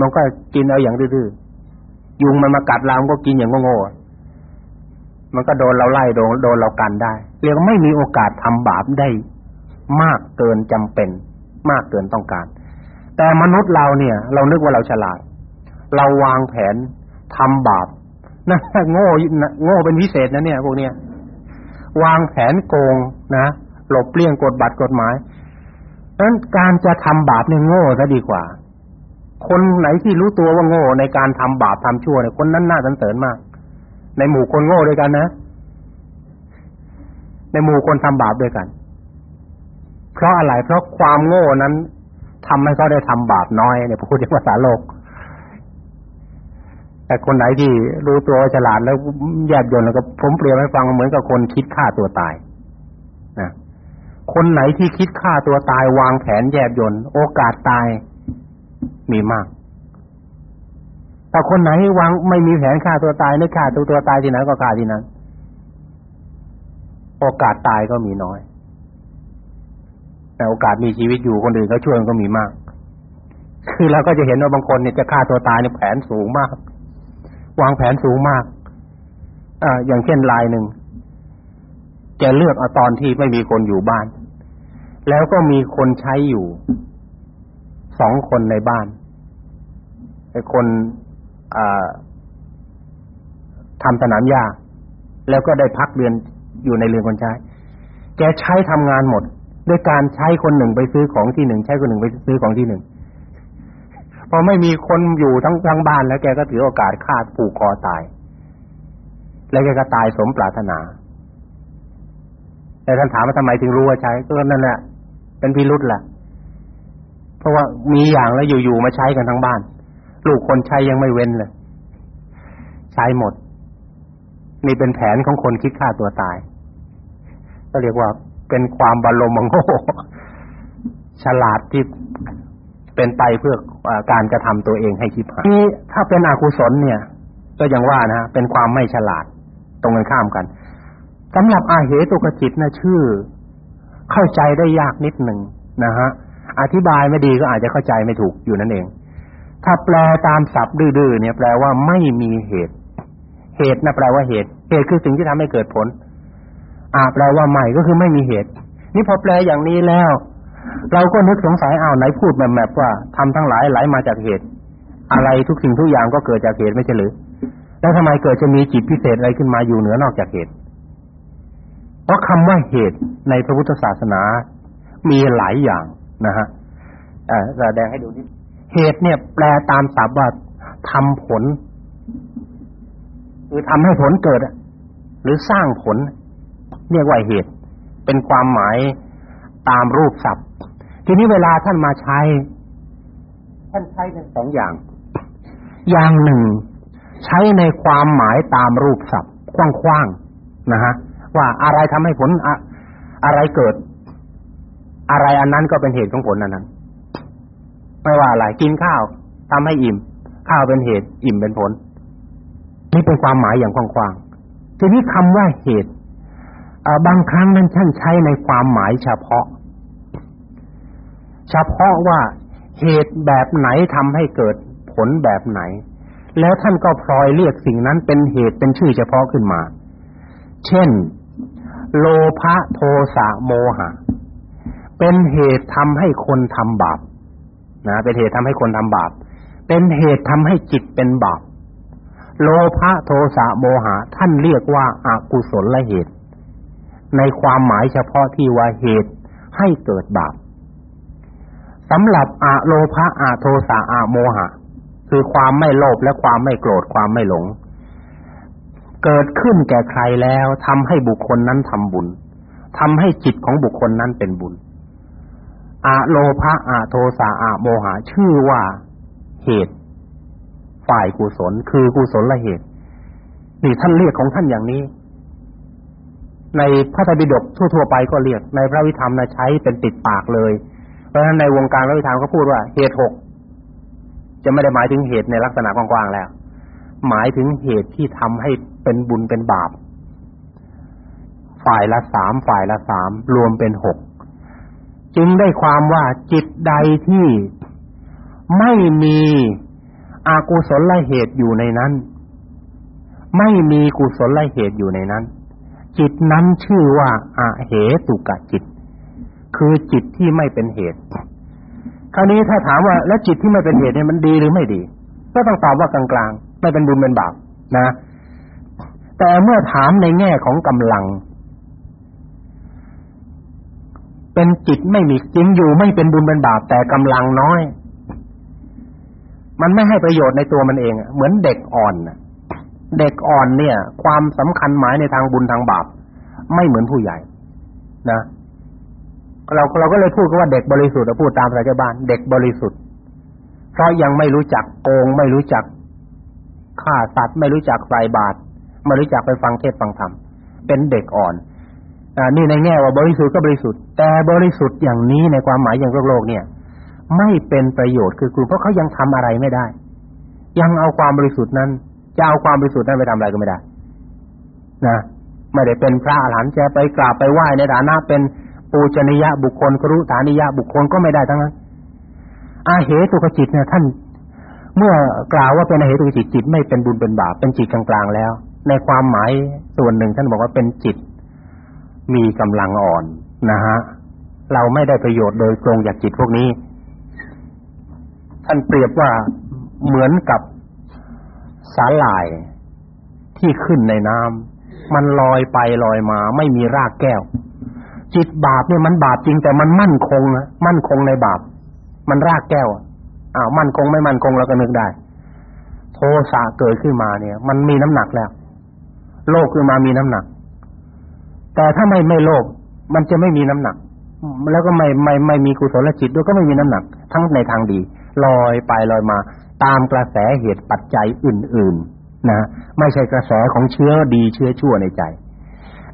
มันก็กินเอาอย่างดื้อยุงมันมากัดเราก็กินอย่างโง่ๆมันก็โดนเราไล่โดนโดนเรากันได้ เรียกไม่มีโอกาสทำบาปได้มากเกินจำเป็น มากเกินต้องการ แต่มนุษย์เราเนี่ย เรานึกว่าเราฉลาด เราวางแผนทำบาปนะโง่โง่เป็นพิเศษนะเนี่ยพวกเนี้ยวางแผนโกงนะหลบเลี่ยงกฎบัตรกฎหมายนั้นการจะทำบาปเนี่ยโง่ซะดีกว่า คนไหนที่รู้ตัวว่าโง่ในการทำบาปทำชั่วเนี่ยคนนั้นน่าสรรเสริญมาก ในหมู่คนโง่ด้วยกันนะ ในหมู่คนทำบาปด้วยกัน เพราะอะไรเพราะความโง่นั้น ทำให้เขาได้ทำบาปน้อยเนี่ยพูดในภาษาโลก แต่คนไหนที่รู้ตัวฉลาดแล้วแยบยลแล้วก็ผมเปรียบให้ฟังเหมือนกับคนคิดฆ่าตัวตายนะคนไหนที่คิดฆ่าตัวตายวางแผนแยบยลโอกาสตายมีมากแต่คนไหนวางไม่มีแผนฆ่าตัวตายนึกฆ่าตัวตัวตายที่ไหนก็ฆ่าที่นั้น โอกาสตายก็มีน้อย โอกาสมีชีวิตอยู่คนอื่นเขาช่วยก็มีมาก คือเราก็จะเห็นว่าบางคนเนี่ยจะฆ่าตัวตายในแผนสูงมาก วางแผนสูงมากอ่าอย่างเช่นรายหนึ่งแกเลือกเอาตอนที่ไม่มีคนอยู่บ้าน แล้วก็มีคนใช้อยู่สองคนในบ้านไอ้คนทำสนามหญ้าแล้วก็ได้พักเดือนอยู่ในเรือนคนใช้ แกใช้ทำงานหมด ด้วยการใช้คนหนึ่งไปซื้อของที่หนึ่งใช้คนหนึ่งไปซื้อของที่หนึ่งพอไม่มีคนอยู่ทั้งทั้งบ้านแล้วแกก็ถือโอกาสฆ่าผูกคอตาย แล้วแกก็ตายสมปรารถนาแต่ท่านถามว่าทำไมถึงรู้ว่าใช้ก็นั่นแหละเป็นพิรุษแหละเพราะว่ามีอย่างแล้วอยู่ๆมาใช้กันทั้งบ้าน ลูกคนใช้ยังไม่เว้นเลยใช้หมดนี่เป็นแผนของคนคิดฆ่าตัวตาย ก็เรียกว่า เป็นความบาลมโง่ฉลาดที่เป็นไปเพื่อการกระทำตัวเองให้คิดหายนี่ถ้าเป็นอกุศลเนี่ย ก็ยังว่านะเป็นความไม่ฉลาดตรงกันข้ามกันสำหรับอาเหตุกจิตนะชื่อ เข้าใจได้ยากนิดหนึ่งนะฮะอธิบายไม่ดีก็อาจจะเข้าใจไม่ถูกอยู่นั่นเอง ถ้าแปลตามศัพท์ดื้อๆเนี่ยแปลว่าไม่มีเหตุ เหตุนะแปลว่าเหตุ เหตุคือสิ่งที่ทำให้เกิดผล อ่าแปลว่าใหม่ก็คือไม่มีเหตุ นี่พอแปลอย่างนี้แล้ว เราก็นึกสงสัยอ้าวไหนพูดแบบแบบว่าทำทั้งหลายไหลมาจากเหตุ อะไรทุกสิ่งทุกอย่างก็เกิดจากเหตุไม่ใช่หรือแล้วทำไมเกิดจะมีจิตพิเศษอะไรขึ้นมาอยู่เหนือนอกจากเหตุ เพราะคำว่าเหตุในพระพุทธศาสนา มีหลายอย่างนะฮะอ่าแสดงให้ดูนิดเหตุเนี่ย แปลตามศัพท์ว่าทำผล คือทำให้ผลเกิดหรือสร้างผล เรียกว่าเหตุ เป็นความหมายตามรูปศัพท์ ทีนี้เวลาท่านมาใช้ ท่านใช้เป็นสองอย่าง อย่างหนึ่ง ใช้ในความหมายตามรูปศัพท์กว้างๆนะฮะว่าอะไรทำให้ผลอะอะไรเกิด อะไรอันนั้นก็เป็นเหตุของผลอันนั้นไม่ว่าอะไรกินข้าวทำให้อิ่ม ข้าวเป็นเหตุ อิ่มเป็นผล นี่เป็นความหมายอย่างกว้างๆทีนี้คำว่าเหตุ บางครั้งนั้นท่านใช้ในความหมายเฉพาะ เฉพาะว่าเหตุแบบไหนทำให้เกิดผลแบบไหน แล้วท่านก็พลอยเรียกสิ่งนั้นเป็นเหตุเป็นชื่อเฉพาะขึ้นมา เช่น โลภะโทสะโมหะ เป็นเหตุทำให้คนทำบาปนะเป็นเหตุทำให้คนทำบาป เป็นเหตุทำให้จิตเป็นบาป โลภะโทสะโมหะ ท่านเรียกว่าอากุศลละเหตุ ในความหมายเฉพาะที่ว่าเหตุให้เกิดบาปสำหรับอะโลภะอะโทสะอะโมหะ คือความไม่โลภและความไม่โกรธความไม่หลง เกิดขึ้นแก่ใครแล้วทำให้บุคคลนั้นทำบุญทำให้จิตของบุคคลนั้นเป็นบุญอะโลภะอะโทสะอะโมหะ ชื่อว่าเหตุ ฝ่ายกุศล คือกุศลละเหตุ นี่ท่านเรียกของท่านอย่างนี้ ในพระไตรปิฎกทั่วๆไปก็เรียกในพระวิธรรมนะใช้เป็นติดปากเลย เพราะฉะนั้นในวงการพระวิธรรมก็พูดว่าเหตุหกจะไม่ได้หมายถึงเหตุในลักษณะกว้างๆแล้ว หมายถึงเหตุที่ทำให้เป็นบุญเป็นบาป ฝ่ายละสามฝ่ายละสามรวมเป็นหกจึงได้ความว่าจิตใดที่ไม่มีอากุศลเหตุอยู่ในนั้น ไม่มีกุศลเหตุอยู่ในนั้น จิตนั้นชื่อว่าอาเหตุกะจิต คือจิตที่ไม่เป็นเหตุ คราวนี้ถ้าถามว่า แล้วจิตที่ไม่เป็นเหตุเนี่ยมันดีหรือไม่ดี ก็ต้องตอบว่ากลางๆ ไม่เป็นบุญเป็นบาปนะ แต่เมื่อถามในแง่ของกำลัง เป็นจิตไม่มีจริงอยู่ไม่เป็นบุญเป็นบาป แต่กำลังน้อย มันไม่ให้ประโยชน์ในตัวมันเองเหมือนเด็กอ่อน เด็กอ่อนเนี่ย ความสำคัญหมายในทางบุญทางบาปไม่เหมือนผู้ใหญ่ นะเราเราก็เลยพูดกันว่าเด็กบริสุทธิ์พูดตามภาษาชาวบ้าน เด็กบริสุทธิ์ เพราะยังไม่รู้จักโกง ไม่รู้จักฆ่าสัตว์ไม่รู้จักใส่บาตรไม่รู้จักไปฟังเทศฟังธรรมเป็นเด็กอ่อนอ่านี่ในแง่ว่าบริสุทธิ์ก็บริสุทธิ์ แต่บริสุทธิ์อย่างนี้ในความหมายอย่างโลกโลกเนี่ย ไม่เป็นประโยชน์คือครูเพราะเขายังทำอะไรไม่ได้ ยังเอาความบริสุทธิ์นั้น จะเอาความบริสุทธิ์นั้นไปทำอะไรก็ไม่ได้ นะไม่ได้เป็นพระอรหันต์จะไปกราบไปไหว้ในฐานะเป็นปูชนียะบุคคลครุฐานิยะบุคคลก็ไม่ได้ทั้งนั้นอาเหตุกจิตเนี่ยท่าน เมื่อกล่าวว่าเป็นอาเหตุกจิตจิตไม่เป็นบุญเป็นบาปเป็นจิตกลางๆแล้ว ในความหมายส่วนหนึ่งท่านบอกว่าเป็นจิต มีกำลังอ่อนนะฮะเราไม่ได้ประโยชน์โดยตรงจากจิตพวกนี้ ท่านเปรียบว่าเหมือนกับ สาหร่ายที่ขึ้นในน้ำมันลอยไปลอยมา ไม่มีรากแก้ว จิตบาปเนี่ยมันบาปจริงแต่มันมั่นคงนะมั่นคงในบาป มันรากแก้วอ้าวมั่นคงไม่มั่นคงเราก็นึกได้ โทสะเกิดขึ้นมาเนี่ย มันมีน้ำหนักแล้ว โลภขึ้นมามีน้ำหนัก แต่ถ้าไม่ไม่โลภมันจะไม่มีน้ำหนัก แล้วก็ไม่ไม่ไม่มีกุศลจิตด้วยก็ไม่มีน้ำหนัก ทั้งในทางดีลอยไปลอยมา ตามกระแสเหตุปัจจัยอื่น ๆ นะ ไม่ใช่กระแสของเชื้อดีเชื้อชั่วในใจ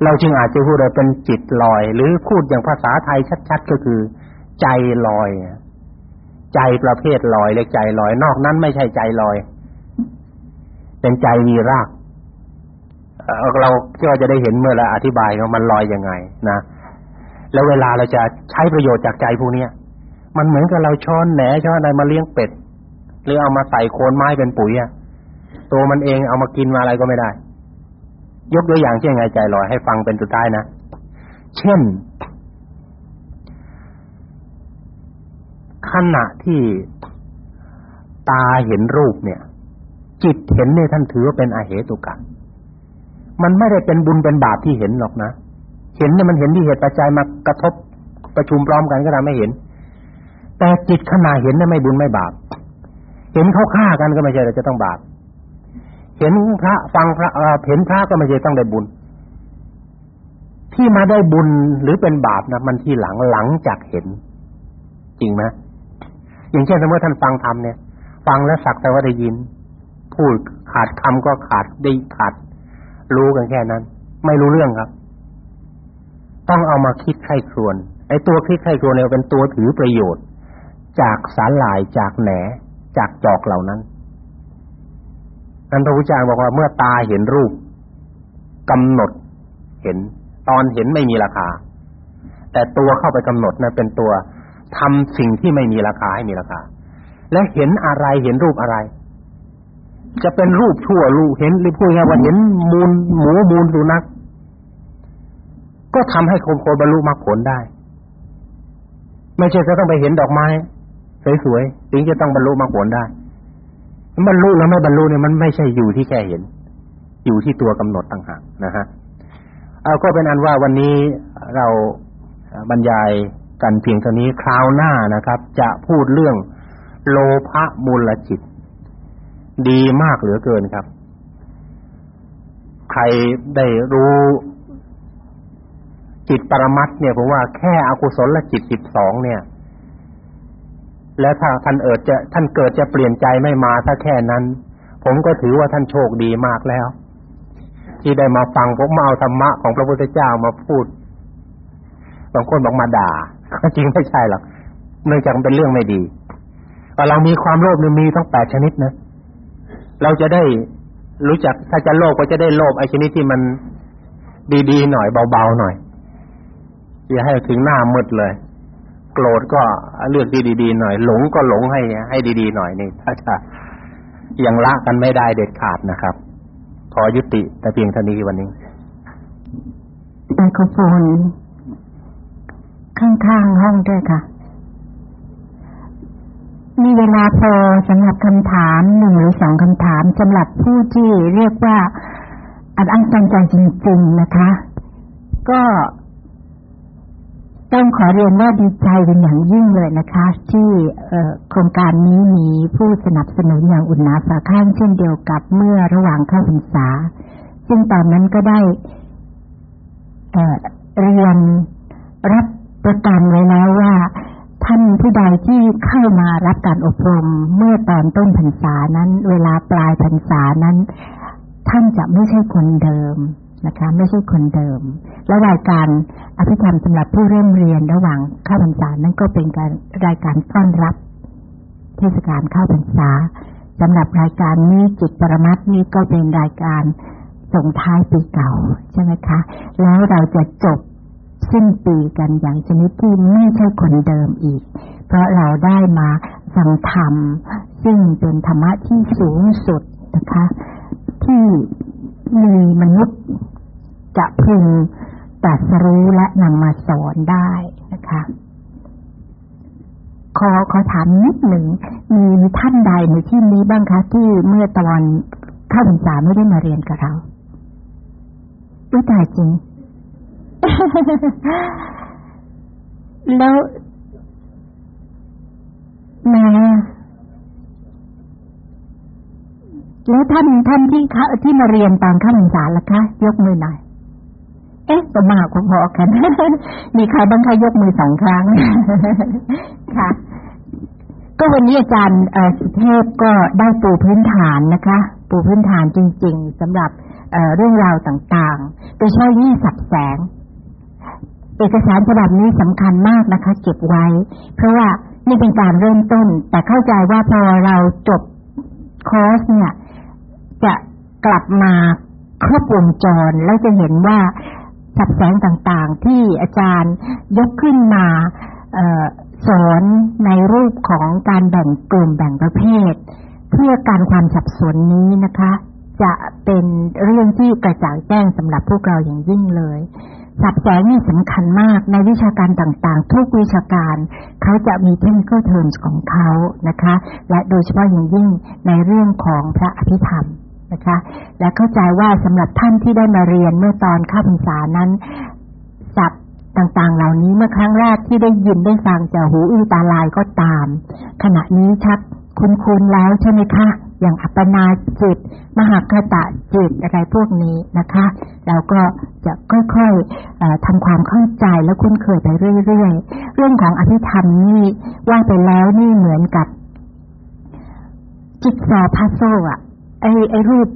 เราจึงอาจจะพูดว่าเป็นจิตลอย หรือพูดอย่างภาษาไทยชัด ๆ ก็คือ ใจลอย ใจประเภทลอยเล็กใจลอย นอกนั้นไม่ใช่ใจลอย เป็นใจมีรากเราก็จะได้เห็นเมื่อเราอธิบายว่ามันลอยยังไง นะ แล้วเวลาเราจะใช้ประโยชน์จากใจพวกนี้มันเหมือนกับเราช้อนแหนช้อนอะไรมาเลี้ยงเป็ด หรือเอามาใส่โคนไม้เป็นปุ๋ยอะตัวมันเองเอามากินมาอะไรก็ไม่ได้ ยกตัวอย่างเช่นไงใจลอยให้ฟังเป็นสุดท้ายนะเช่น ขณะที่ตาเห็นรูปเนี่ย จิตเห็นเนี่ยท่านถือว่าเป็นอาเหตุกะมันไม่ได้เป็นบุญเป็นบาปที่เห็นหรอกนะเห็นเนี่ยมันเห็นที่เหตุปัจจัยมากระทบประชุมพร้อมกันก็ทำให้เห็น แต่จิตขณะเห็นน่ะไม่บุญไม่บาป เห็นเขาฆ่ากันก็ไม่ใช่จะต้องบาปเห็นพระฟังพระเห็นพระก็ไม่ใช่ต้องได้บุญ ที่มาได้บุญหรือเป็นบาปนะมันที่หลังหลังจากเห็น จริงไหมอย่างเช่นสมมติท่านฟังธรรมเนี่ย ฟังแล้วสักแต่ว่าได้ยิน พูดขาดคำก็ขาดได้ขาด รู้กันแค่นั้น ไม่รู้เรื่องครับ ต้องเอามาคิดไข้ครวนไอ้ตัวคิดไข้ครวนเนี่ยเป็นตัวถือประโยชน์ จากสาหร่ายจากแหน จากจอกเหล่านั้นนั้นพระพุทธเจ้าบอกว่าเมื่อตาเห็นรูปกำหนดเห็น ตอนเห็นไม่มีราคา แต่ตัวเข้าไปกำหนดนะเป็นตัวทำสิ่งที่ไม่มีราคาให้มีราคา และเห็นอะไรเห็นรูปอะไร จะเป็นรูปชั่วรูปเห็นหรือพูดง่ายว่าเห็นมูลหมูมูลสุนัขก็ทำให้คนโคบรรลุมรรคผลได้ ไม่ใช่จะต้องไปเห็นดอกไม้ สวยๆถึงจะต้องบรรลุมรรคผลได้บรรลุแล้วไม่บรรลุเนี่ยมันไม่ใช่อยู่ที่แค่เห็น อยู่ที่ตัวกำหนดต่างหากนะฮะเอาก็เป็นอันว่าวันนี้เราบรรยายกันเพียงเท่านี้คราวหน้านะครับ จะพูดเรื่องโลภะมูลจิต ดีมากเหลือเกินครับ ใครได้รู้จิตปรมัตเนี่ยผมว่าแค่อกุศลจิตสิบสองเนี่ย แล้วถ้าท่านเอิดจะท่านเกิดจะเปลี่ยนใจไม่มาถ้าแค่นั้น ผมก็ถือว่าท่านโชคดีมากแล้ว ที่ได้มาฟังผมมาเอาธรรมะของพระพุทธเจ้ามาพูดบางคนบอกมาด่าจริงไม่ใช่หรอกเนื่องจากมันเป็นเรื่องไม่ดีแต่เรามีความโลภมีทั้งแปดชนิดนะเราจะได้รู้จักถ้าจะโลภก็จะได้โลภไอ้ชนิดที่มันดีๆหน่อยเบาๆหน่อยอย่าให้ถึงหน้ามืดเลย โกรธก็เลือกดีๆหน่อย หลงก็หลงให้ให้ดีๆหน่อยนี่ถ้าจะยังละกันไม่ได้เด็ดขาดนะครับ ขอยุติแต่เพียงเท่านี้วันนี้ไมโครโฟนข้างๆห้องด้วยค่ะ มีเวลาพอสำหรับคำถามหนึ่งหรือสองคำถามสำหรับผู้ที่เรียกว่าอัดอั้นตันใจจริงๆนะคะ ก็ ต้องขอเรียนว่าดีใจเป็นอย่างยิ่งเลยนะคะ ที่โครงการนี้มีผู้สนับสนุนอย่างอุ่นหนาฝาข้างเช่นเดียวกับเมื่อระหว่างเข้าพรรษา ซึ่งตอนนั้นก็ได้เรียนรับประกันไว้แล้วว่าท่านผู้ใดที่เข้ามารับการอบรมเมื่อตอนต้นพรรษานั้น เวลาปลายพรรษานั้น ท่านจะไม่ใช่คนเดิม นะคะไม่ใช่คนเดิม และรายการอภิธรรมสำหรับผู้เริ่มเรียนระหว่างเข้าพรรษานั้นก็เป็นการรายการต้อนรับเทศกาลเข้าพรรษาสำหรับรายการนี้จิตปรมัตนี้ก็เป็นรายการส่งท้ายปีเก่าใช่ไหมคะ แล้วเราจะจบสิ้นปีกันอย่างชนิดที่ไม่ใช่คนเดิมอีก เพราะเราได้มาสังธรรม ซึ่งเป็นธรรมะที่สูงสุดนะคะ ที่มีมนุษย์ จะพึงตัดสรู้และนำมาสอนได้นะคะ ขอขอถามนิดหนึ่ง มีท่านใดในที่นี้บ้างคะ ที่เมื่อตอนเข้าพรรษาไม่ได้มาเรียนกับเราอุ้ยตายจริง แล้วแม่แล้วท่านท่านที่ที่มาเรียนตอนข้าพรรษาล่ะคะ ยกมือหน่อย เอ๊ะประมาพอๆกัน มีใครบ้างคะยกมือสองครั้ง ค่ะ ก็วันนี้อาจารย์สุเทพก็ได้ปูพื้นฐานนะคะ ปูพื้นฐานจริง ๆสำหรับเรื่องราวต่างๆโดยเฉพาะยี่สับแสง เอกสารฉบับนี้สำคัญมากนะคะ เก็บไว้ เพราะว่านี่เป็นการเริ่มต้น แต่เข้าใจว่าพอเราจบคอร์สเนี่ย จะกลับมาครบวงจรแล้วจะเห็นว่า สับแสงต่างๆ ที่อาจารย์ยกขึ้นมาออสอนในรูปของการแบ่งกลุ่มแบ่งประเภท เพื่อการความสับสนนี้นะคะ จะเป็นเรื่องที่กระจ่างแจ้งสำหรับพวกเราอย่างยิ่งเลยสับแสงนี่สำคัญมากในวิชาการต่างๆ ทุกวิชาการ เขาจะมีเทคนิคเทอมของเขานะคะ และโดยเฉพาะอย่างยิ่งในเรื่องของพระอภิธรรม นะคะ และเข้าใจว่าสำหรับท่านที่ได้มาเรียนเมื่อตอนข้าพรรษานั้นสับต่างๆ เหล่านี้เมื่อครั้งแรกที่ได้ยินได้ฟังจากหูอื้อตาลายก็ตาม ขณะนี้ชัดคุ้นๆแล้วใช่ไหมคะ อย่างอัปปนาจิต มหาคตะจิตอะไรพวกนี้นะคะ เราก็จะค่อยๆทำความเข้าใจและคุ้นเคยไปเรื่อยๆ เรื่องของอภิธรรมนี่ว่าไปแล้วนี่เหมือนกับจิตซอพัซโซอะ ไอ้ไอ้รูป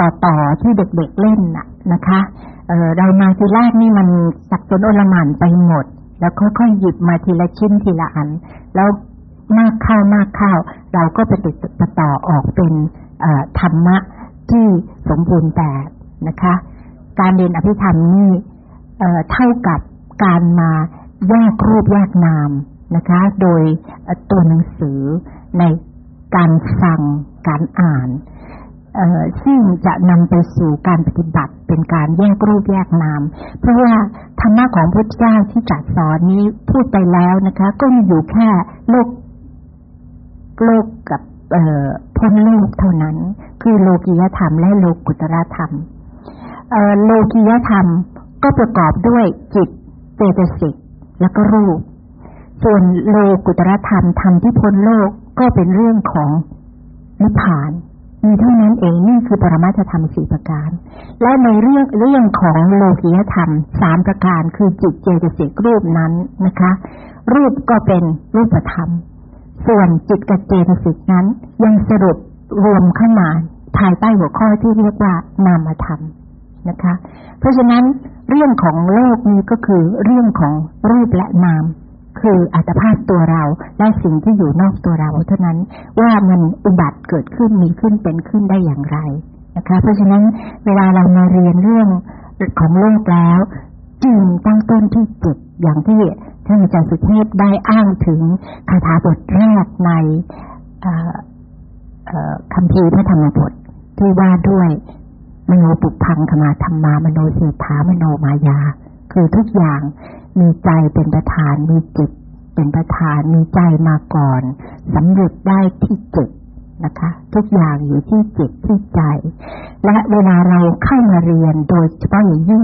ต่อๆที่เด็กๆเล่นน่ะนะคะเออเรามาทีแรกนี่มันสับสนโอลหมานไปหมด แล้วค่อยๆหยิบมาทีละชิ้นทีละอัน แล้วมากเข้ามากเข้า เราก็ไปติดต่อออกเป็นธรรมะที่สมบูรณ์แบบนะคะ การเรียนอภิธรรมนี่เท่ากับการมาแยกรูปแยกนามนะคะ โดยตัวหนังสือใน การฟังการอ่านซึ่งจะนำไปสู่การปฏิบัติเป็นการแยกรูปแยกนาม เพราะว่าธรรมะของพุทธเจ้าที่จัดสอนนี้พูดไปแล้วนะคะ ก็มีอยู่แค่โลกโลกกับพ้นโลกเท่านั้น คือโลกียธรรมและโลกุตรธรรมโลกียธรรมก็ประกอบด้วยจิตเจตสิกและก็รูป ส่วนโลกุตรธรรมธรรมที่พ้นโลก ก็เป็นเรื่องของนิพพานมีเท่านั้นเองนี่คือปรมาจธรรมสี่ประการ และในเรื่องเรื่องของโลกียธรรมสามประการคือจิตเจตสิกรูปนั้นนะคะ รูปก็เป็นรูปธรรม ส่วนจิตกับเจตสิกนั้น ยังสรุปรวมเข้ามาภายใต้หัวข้อที่เรียกว่านามธรรมนะคะ เพราะฉะนั้นเรื่องของโลกนี้ก็คือเรื่องของรูปและนาม คืออัตภาพตัวเราและสิ่งที่อยู่นอกตัวเราเท่านั้นว่ามันอุบัติเกิดขึ้นมีขึ้นเป็นขึ้นได้อย่างไรนะคะเพราะฉะนั้นเวลาเรามาเรียนเรื่องของโลกแล้วจึงตั้งต้นที่จิตอย่างที่ท่านอาจารย์สุเทพได้อ้างถึงคาถาบทแรกในคำพีพระธรรมบทที่ว่าด้วยมโนปุพังขมาธรรมามโนเสถามโนมายา คือทุกอย่าง มีใจเป็นประธานมีจิต เป็นประธานมีใจมาก่อนสำเร็จได้ที่จิตนะคะ ทุกอย่างอยู่ที่จิตที่ใจ และเวลาเราเข้ามาเรียนโดยเฉพาะอย่างยิ่ง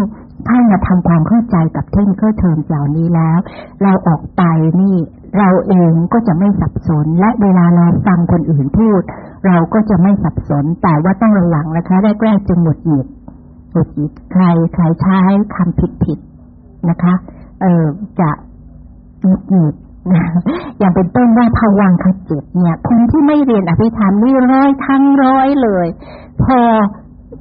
ถ้ามาทำความเข้าใจกับเทคนิคเทอมเหล่านี้แล้ว เราออกไปนี่เราเองก็จะไม่สับสน และเวลาเราฟังคนอื่นพูด เราก็จะไม่สับสน แต่ว่าต้องระวังนะคะแรกๆจะหมดหยิดหมดหยิดใครใครใช้คำผิดผิดนะคะ เออจะหงุดหงิดอย่างเป็นต้นว่าภวังคจิตเนี่ยคนที่ไม่เรียนอภิธรรมนี่ร้อยทั้งร้อยเลย พอ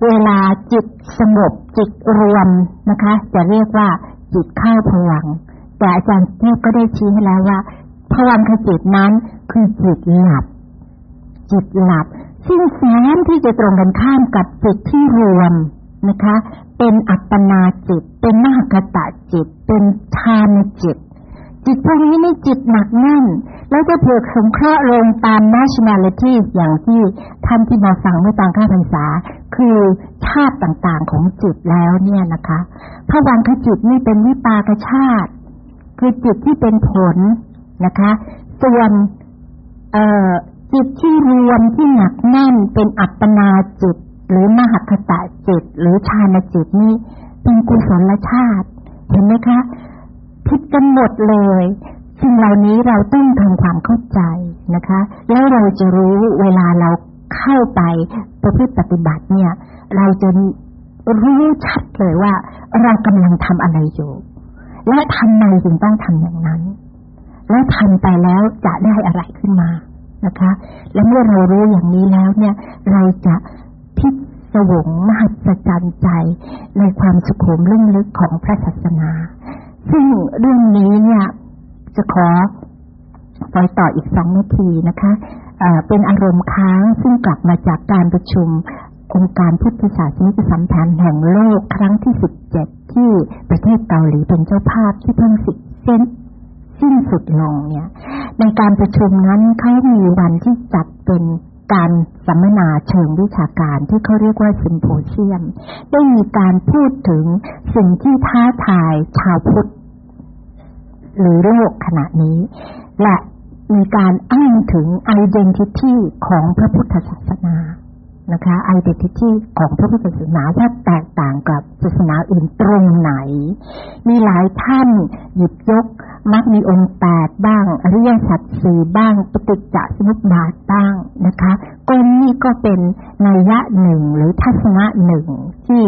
เวลาจิตสงบจิตรวมนะคะ จะเรียกว่าจิตเข้าพวังแต่อาจารย์เทพก็ได้ชี้ให้แล้วว่าพวังคจิตนั้นคือจิตหลับ จิตหลับซึ่งแสนที่จะตรงกันข้ามกับจิตที่รวมนะคะ เป็นอัปปนาจิต เป็นมหกตะจิต เป็นฌานจิต จิตพวกนี้นี่จิตหนักแน่น แล้วจะเผื่อสงเคราะห์ลงตาม nationality อย่างที่ท่านที่มาฟังเมื่อตอนข้าพรรษา คือชาติต่างๆของจิตแล้วเนี่ยนะคะพระวังคจิตนี่เป็นวิปากชาติ คือจิตที่เป็นผลนะคะ ส่วนจิตที่รวมที่หนักแน่นเป็นอัปปนาจิต หรือมหคตะจิต หรือฌานจิตนี่เป็นกุศลชาติ เห็นไหมคะผิดกันหมดเลยสิ่งเหล่านี้เราต้องทำความเข้าใจนะคะ แล้วเราจะรู้เวลาเราเข้าไปประพฤติปฏิบัติเนี่ย เราจะรู้ชัดเลยว่า เรากำลังทำอะไรอยู่ และทำไมจึงต้องทำอย่างนั้น และทำไปแล้วจะได้อะไรขึ้นมานะคะ และเมื่อเรารู้อย่างนี้แล้วเนี่ย เราจะ พิศวงมหัศจรรย์ใจในความสุขุมลึกลึกของพระศาสนา ซึ่งเรื่องนี้เนี่ยจะขอปล่อยต่ออีกสองนาทีนะคะเป็นอารมณ์ค้างซึ่งกลับมาจากการประชุมองค์การพุทธศาสนิกสัมพันธ์แห่งโลกครั้งที่สิบเจ็ดที่ประเทศเกาหลีเป็นเจ้าภาพที่เพิ่งสิเส้นสิ้นสุดลงเนี่ย ในการประชุมนั้นเขามีวันที่จัดเป็น การสัมมนาเชิงวิชาการที่เขาเรียกว่าซิมโพเชียม ได้มีการพูดถึงสิ่งที่ท้าทายชาวพุทธหรือโลกขณะนี้ และมีการอ้างถึงอเดนทิตี้ของพระพุทธศาสนา นะคะ identity ของพระพุทธศาสนาว่แตกต่างกับศาสนาอื่นตรงไหน มีหลายท่านหยิบยกมักมีองค์แปดบ้างอริยสัจสี่บ้างปฏิจจสมุปบาทบ้างนะคะก็นี่ก็เป็นนัยยะหนึ่งหรือทัศนะหนึ่งที่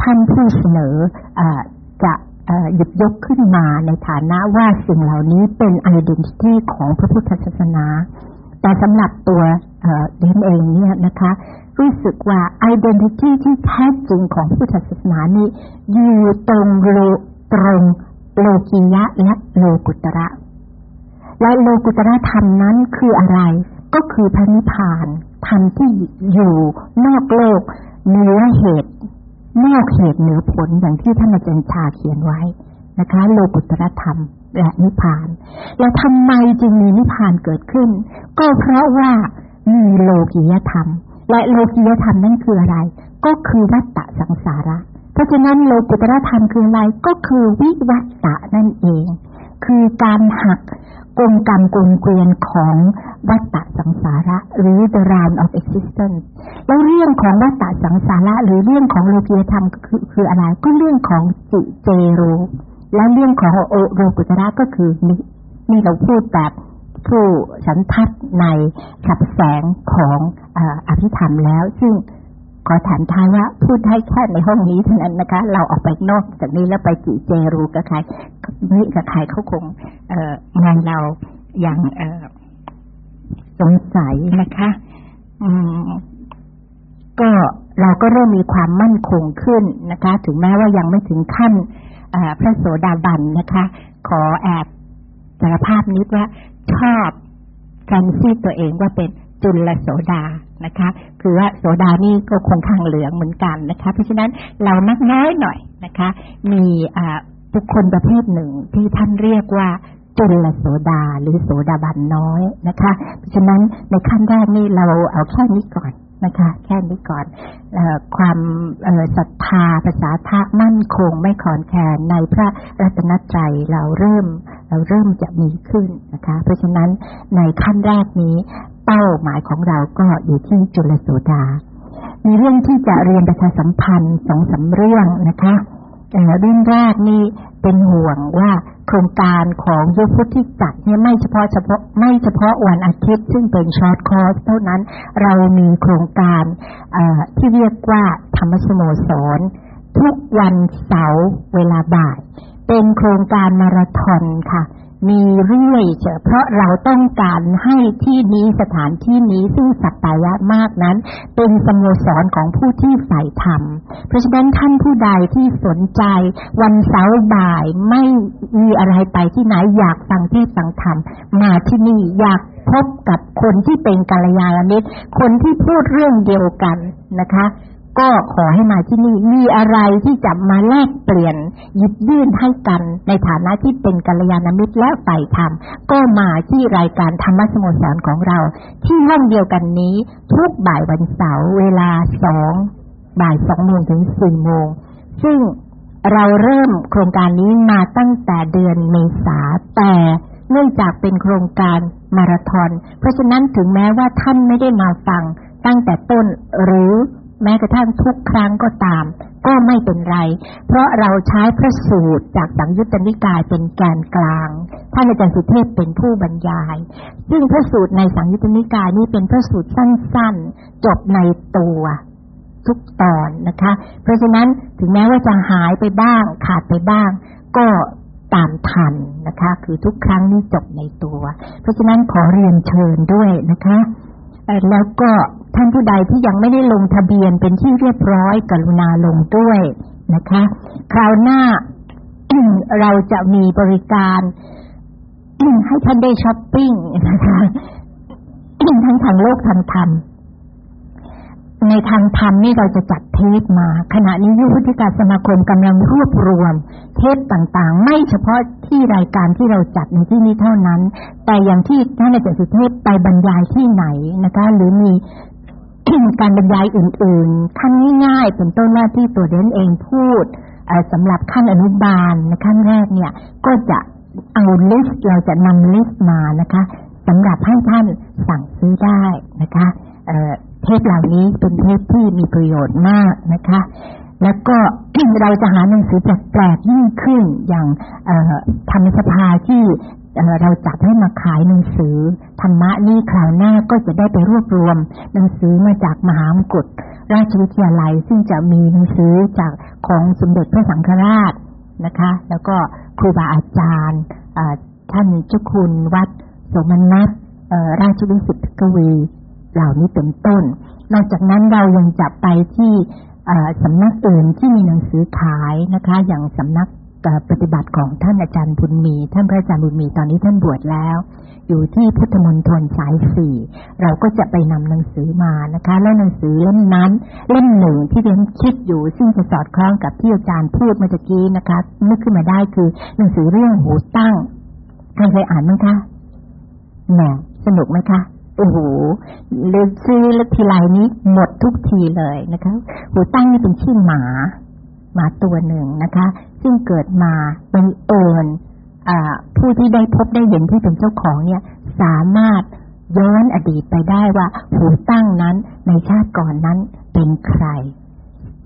ท่านผู้เสนออจะหยิบยกขึ้นมาในฐานะว่าสิ่งเหล่านี้เป็นอ d e n t i t y ของพระพุทธศาสนา แต่สำหรับตัวเดนเองเนี่ยนะคะ รู้สึกว่า identity ที่แท้จริงของพุทธศาสนานี้อยู่ตรงโลตรงโลกียะและโลกุตระ และโลกุตระธรรมนั้นคืออะไร ก็คือพระนิพพานธรรมที่อยู่นอกโลกเหนือเหตุนอกเหตุเหนือผลอย่างที่ท่านอาจารย์ชาเขียนไว้นะคะ โลกุตรธรรมและนิพพาน แล้วทำไมจึงมีนิพพานเกิดขึ้น ก็เพราะว่ามีโลกียธรรม และโลกียธรรมนั่นคืออะไร ก็คือวัตตะสังสาระ เพราะฉะนั้นโลกุตรธรรมคืออะไรก็คือวิวัตตะนั่นเอง คือการหักกงกรรมกลเกวียนของวัฏฏะสังสาระ หรือ the round of existence แล้วเรื่องของวัฏฏะสังสาระ หรือเรื่องของโลกียธรรมคือคืออะไร ก็เรื่องของจิเจโรและเรื่องของโอโรกุตระก็คือนี่นี่เราพูดแบบ ผู้สันทัดในขับแสงของอภิธรรมแล้ว ซึ่งขอถามท้ายว่าพูดได้แค่ในห้องนี้เท่านั้นนะคะ เราออกไปนอกจากนี้แล้วไปจีเจรูกับใครนี่กับใครเขาคงเอ่องานเราอย่างสงสัยนะคะก็เราก็เริ่มมีความมั่นคงขึ้นนะคะ ถึงแม้ว่ายังไม่ถึงขั้นพระโสดาบันนะคะ ขอแอบสารภาพนิดว่า ชอบการซีตัวเองว่าเป็นจุลโสดานะคะ คือว่าโสดานี่ก็คงข้างเหลืองเหมือนกันนะคะ เพราะฉะนั้นเรามักน้อยหน่อยนะคะ มีบุคคลประเภทหนึ่งที่ท่านเรียกว่าจุลโสดาหรือโสดาบันน้อยนะคะ เพราะฉะนั้นในขั้นแรกนี่เราเอาแค่นี้ก่อน นะคะแค่นี้ก่อนความศรัทธาปสาทะมั่นคงไม่คลอนแคลนในพระรัตนตรัยเราเริ่มเราเริ่มจะมีขึ้นนะคะ เพราะฉะนั้นในขั้นแรกนี้เป้าหมายของเราก็อยู่ที่จุลโสดามีเรื่องที่จะเรียนประชาสัมพันธ์สองสามเรื่องนะคะ เรื่องแรกนี่เป็นห่วงว่าโครงการของยุวพุทธิกะเนี่ยไม่เฉพาะเฉพาะไม่เฉพาะวันอาทิตย์ซึ่งเป็น short course เท่านั้นเรามีโครงการที่เรียกว่าธรรมสโมสร ทุกวันเสาร์เวลาบ่าย เป็นโครงการมาราธอนค่ะ มีเรื่อยเฉเพราะเราต้องการให้ที่นี้สถานที่นี้ซึ่งสัปายะมากนั้น เป็นสโมสรของผู้ที่ใฝ่ธรรม เพราะฉะนั้นท่านผู้ใดที่สนใจ วันเสาร์บ่ายไม่มีอะไรไปที่ไหนอยากฟังเทศฟังธรรม มาที่นี่อยากพบกับคนที่เป็นกัลยาณมิตรคนที่พูดเรื่องเดียวกันนะคะ ก็ขอให้มาที่นี่มีอะไรที่จะมาแลกเปลี่ยนหยิบยื่นให้กันในฐานะที่เป็นกัลยาณมิตรและฝ่ายธรรมก็มาที่รายการธรรมสโมสรของเรา ที่ห้องเดียวกันนี้ ทุกบ่ายวันเสาร์เวลาสองบ่ายสองโมงถึงสี่โมงซึ่งเราเริ่มโครงการนี้มาตั้งแต่เดือนเมษาแต่เนื่องจากเป็นโครงการมาราธอนเพราะฉะนั้นถึงแม้ว่าท่านไม่ได้มาฟังตั้งแต่ต้นหรือ แม้กระทั่งทุกครั้งก็ตาม ก็ไม่เป็นไร เพราะเราใช้พระสูตรจากสังยุตตนิกายเป็นแกนกลางท่านอาจารย์สุเทพเป็นผู้บรรยาย ซึ่งพระสูตรในสังยุตตนิกายนี้เป็นพระสูตรสั้นๆ จบในตัวทุกตอนนะคะ เพราะฉะนั้นถึงแม้ว่าจะหายไปบ้าง ขาดไปบ้าง ก็ตามทันนะคะ คือทุกครั้งนี้จบในตัว เพราะฉะนั้นขอเรียนเชิญด้วยนะคะ แล้วก็ท่านผู้ใดที่ยังไม่ได้ลงทะเบียนเป็นที่เรียบร้อยกรุณาลงด้วยนะคะ คราวหน้าเราจะมีบริการให้ท่านได้ช้อปปิ้งนะคะทั้งทางโลกทางธรรม ในทางธรรมนี่เราจะจัดเทปมา ขณะนี้ยุวพุทธิกสมาคมกำลังรวบรวม เทปต่างๆ ไม่เฉพาะที่รายการที่เราจัดในที่นี้เท่านั้น แต่อย่างที่ท่านอาจารย์สุเทพไปบรรยายที่ไหนนะคะ หรือมีการบรรยายอื่นๆขั้นง่ายๆเป็นต้นว่าที่ตัวเดี๊ยนเองพูดสำหรับขั้นอนุบาลในขั้นแรกเนี่ย ก็จะเอา list เราจะนำ list มานะคะสำหรับให้ท่านสั่งซื้อได้นะคะ เทปเหล่านี้เป็นเทปที่มีประโยชน์มากนะคะ แล้วก็เราจะหาหนังสือแปลกๆยิ่งขึ้นอย่างธรรมสภาที่เราจัดให้มาขายหนังสือธรรมะนี่คราวหน้าก็จะได้ไปรวบรวม หนังสือมาจากมหามกุฏราชวิทยาลัย ซึ่งจะมีหนังสือจากของสมเด็จพระสังฆราชนะคะ แล้วก็ครูบาอาจารย์ท่านเจ้าคุณวัดสมนัตราชวิสุทธิกวี เหล่านี้เป็นต้น นอกจากนั้นเรายังจะไปที่สำนักอื่นที่มีหนังสือขายนะคะ อย่างสำนักปฏิบัติของท่านอาจารย์บุญมี ท่านพระอาจารย์บุญมีตอนนี้ท่านบวชแล้ว อยู่ที่พุทธมณฑลสายสี่เราก็จะไปนำหนังสือมานะคะ แล้วหนังสือเล่มนั้นเล่มหนึ่งที่เรียนคิดอยู่ซึ่งจะสอดคล้องกับที่อาจารย์พูดเมื่อกี้นะคะนึกขึ้นมาได้คือหนังสือเรื่องหูตั้งใครเคยอ่านไหมคะแหมสนุกไหมคะ โอ้โหเลือกซื้อแล้วทีไรนี้หมดทุกทีเลยนะคะหูตั้งนี่เป็นชื่อหมา หมาตัวหนึ่งนะคะ ซึ่งเกิดมาเป็นเอิญผู้ที่ได้พบได้เห็นที่เป็นเจ้าของเนี่ย สามารถย้อนอดีตไปได้ว่า หูตั้งนั้นในชาติก่อนนั้นเป็นใคร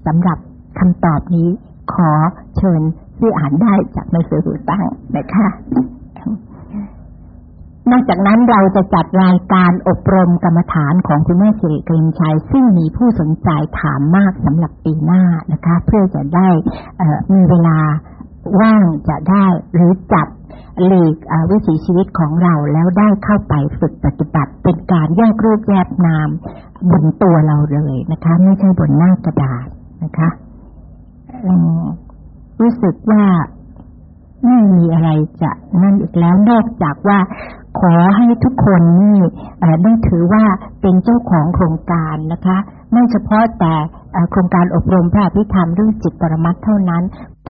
สำหรับคำตอบนี้ขอเชิญที่อ่านได้จากหนังสือหูตั้งนะคะ นอกจากนั้นเราจะจัดรายการอบรมกรรมฐานของคุณแม่สิริเกรมชัยซึ่งมีผู้สนใจถามมากสำหรับปีหน้านะคะ เพื่อจะได้มีเวลาว่างจะได้หรือจัดหลีกวิถีชีวิตของเราแล้วได้เข้าไปฝึกปฏิบัติ เป็นการแยกรูปแยกนามบนตัวเราเลยนะคะ ไม่ใช่บนหน้ากระดาษนะคะรู้สึกว่าไม่มีอะไรจะนั่นอีกแล้วนอกจากว่า ขอให้ทุกคนนี่ได้ถือว่าเป็นเจ้าของโครงการนะคะ ไม่เฉพาะแต่โครงการอบรมพระพิธรรมเรื่องจิตปรมัตเท่านั้น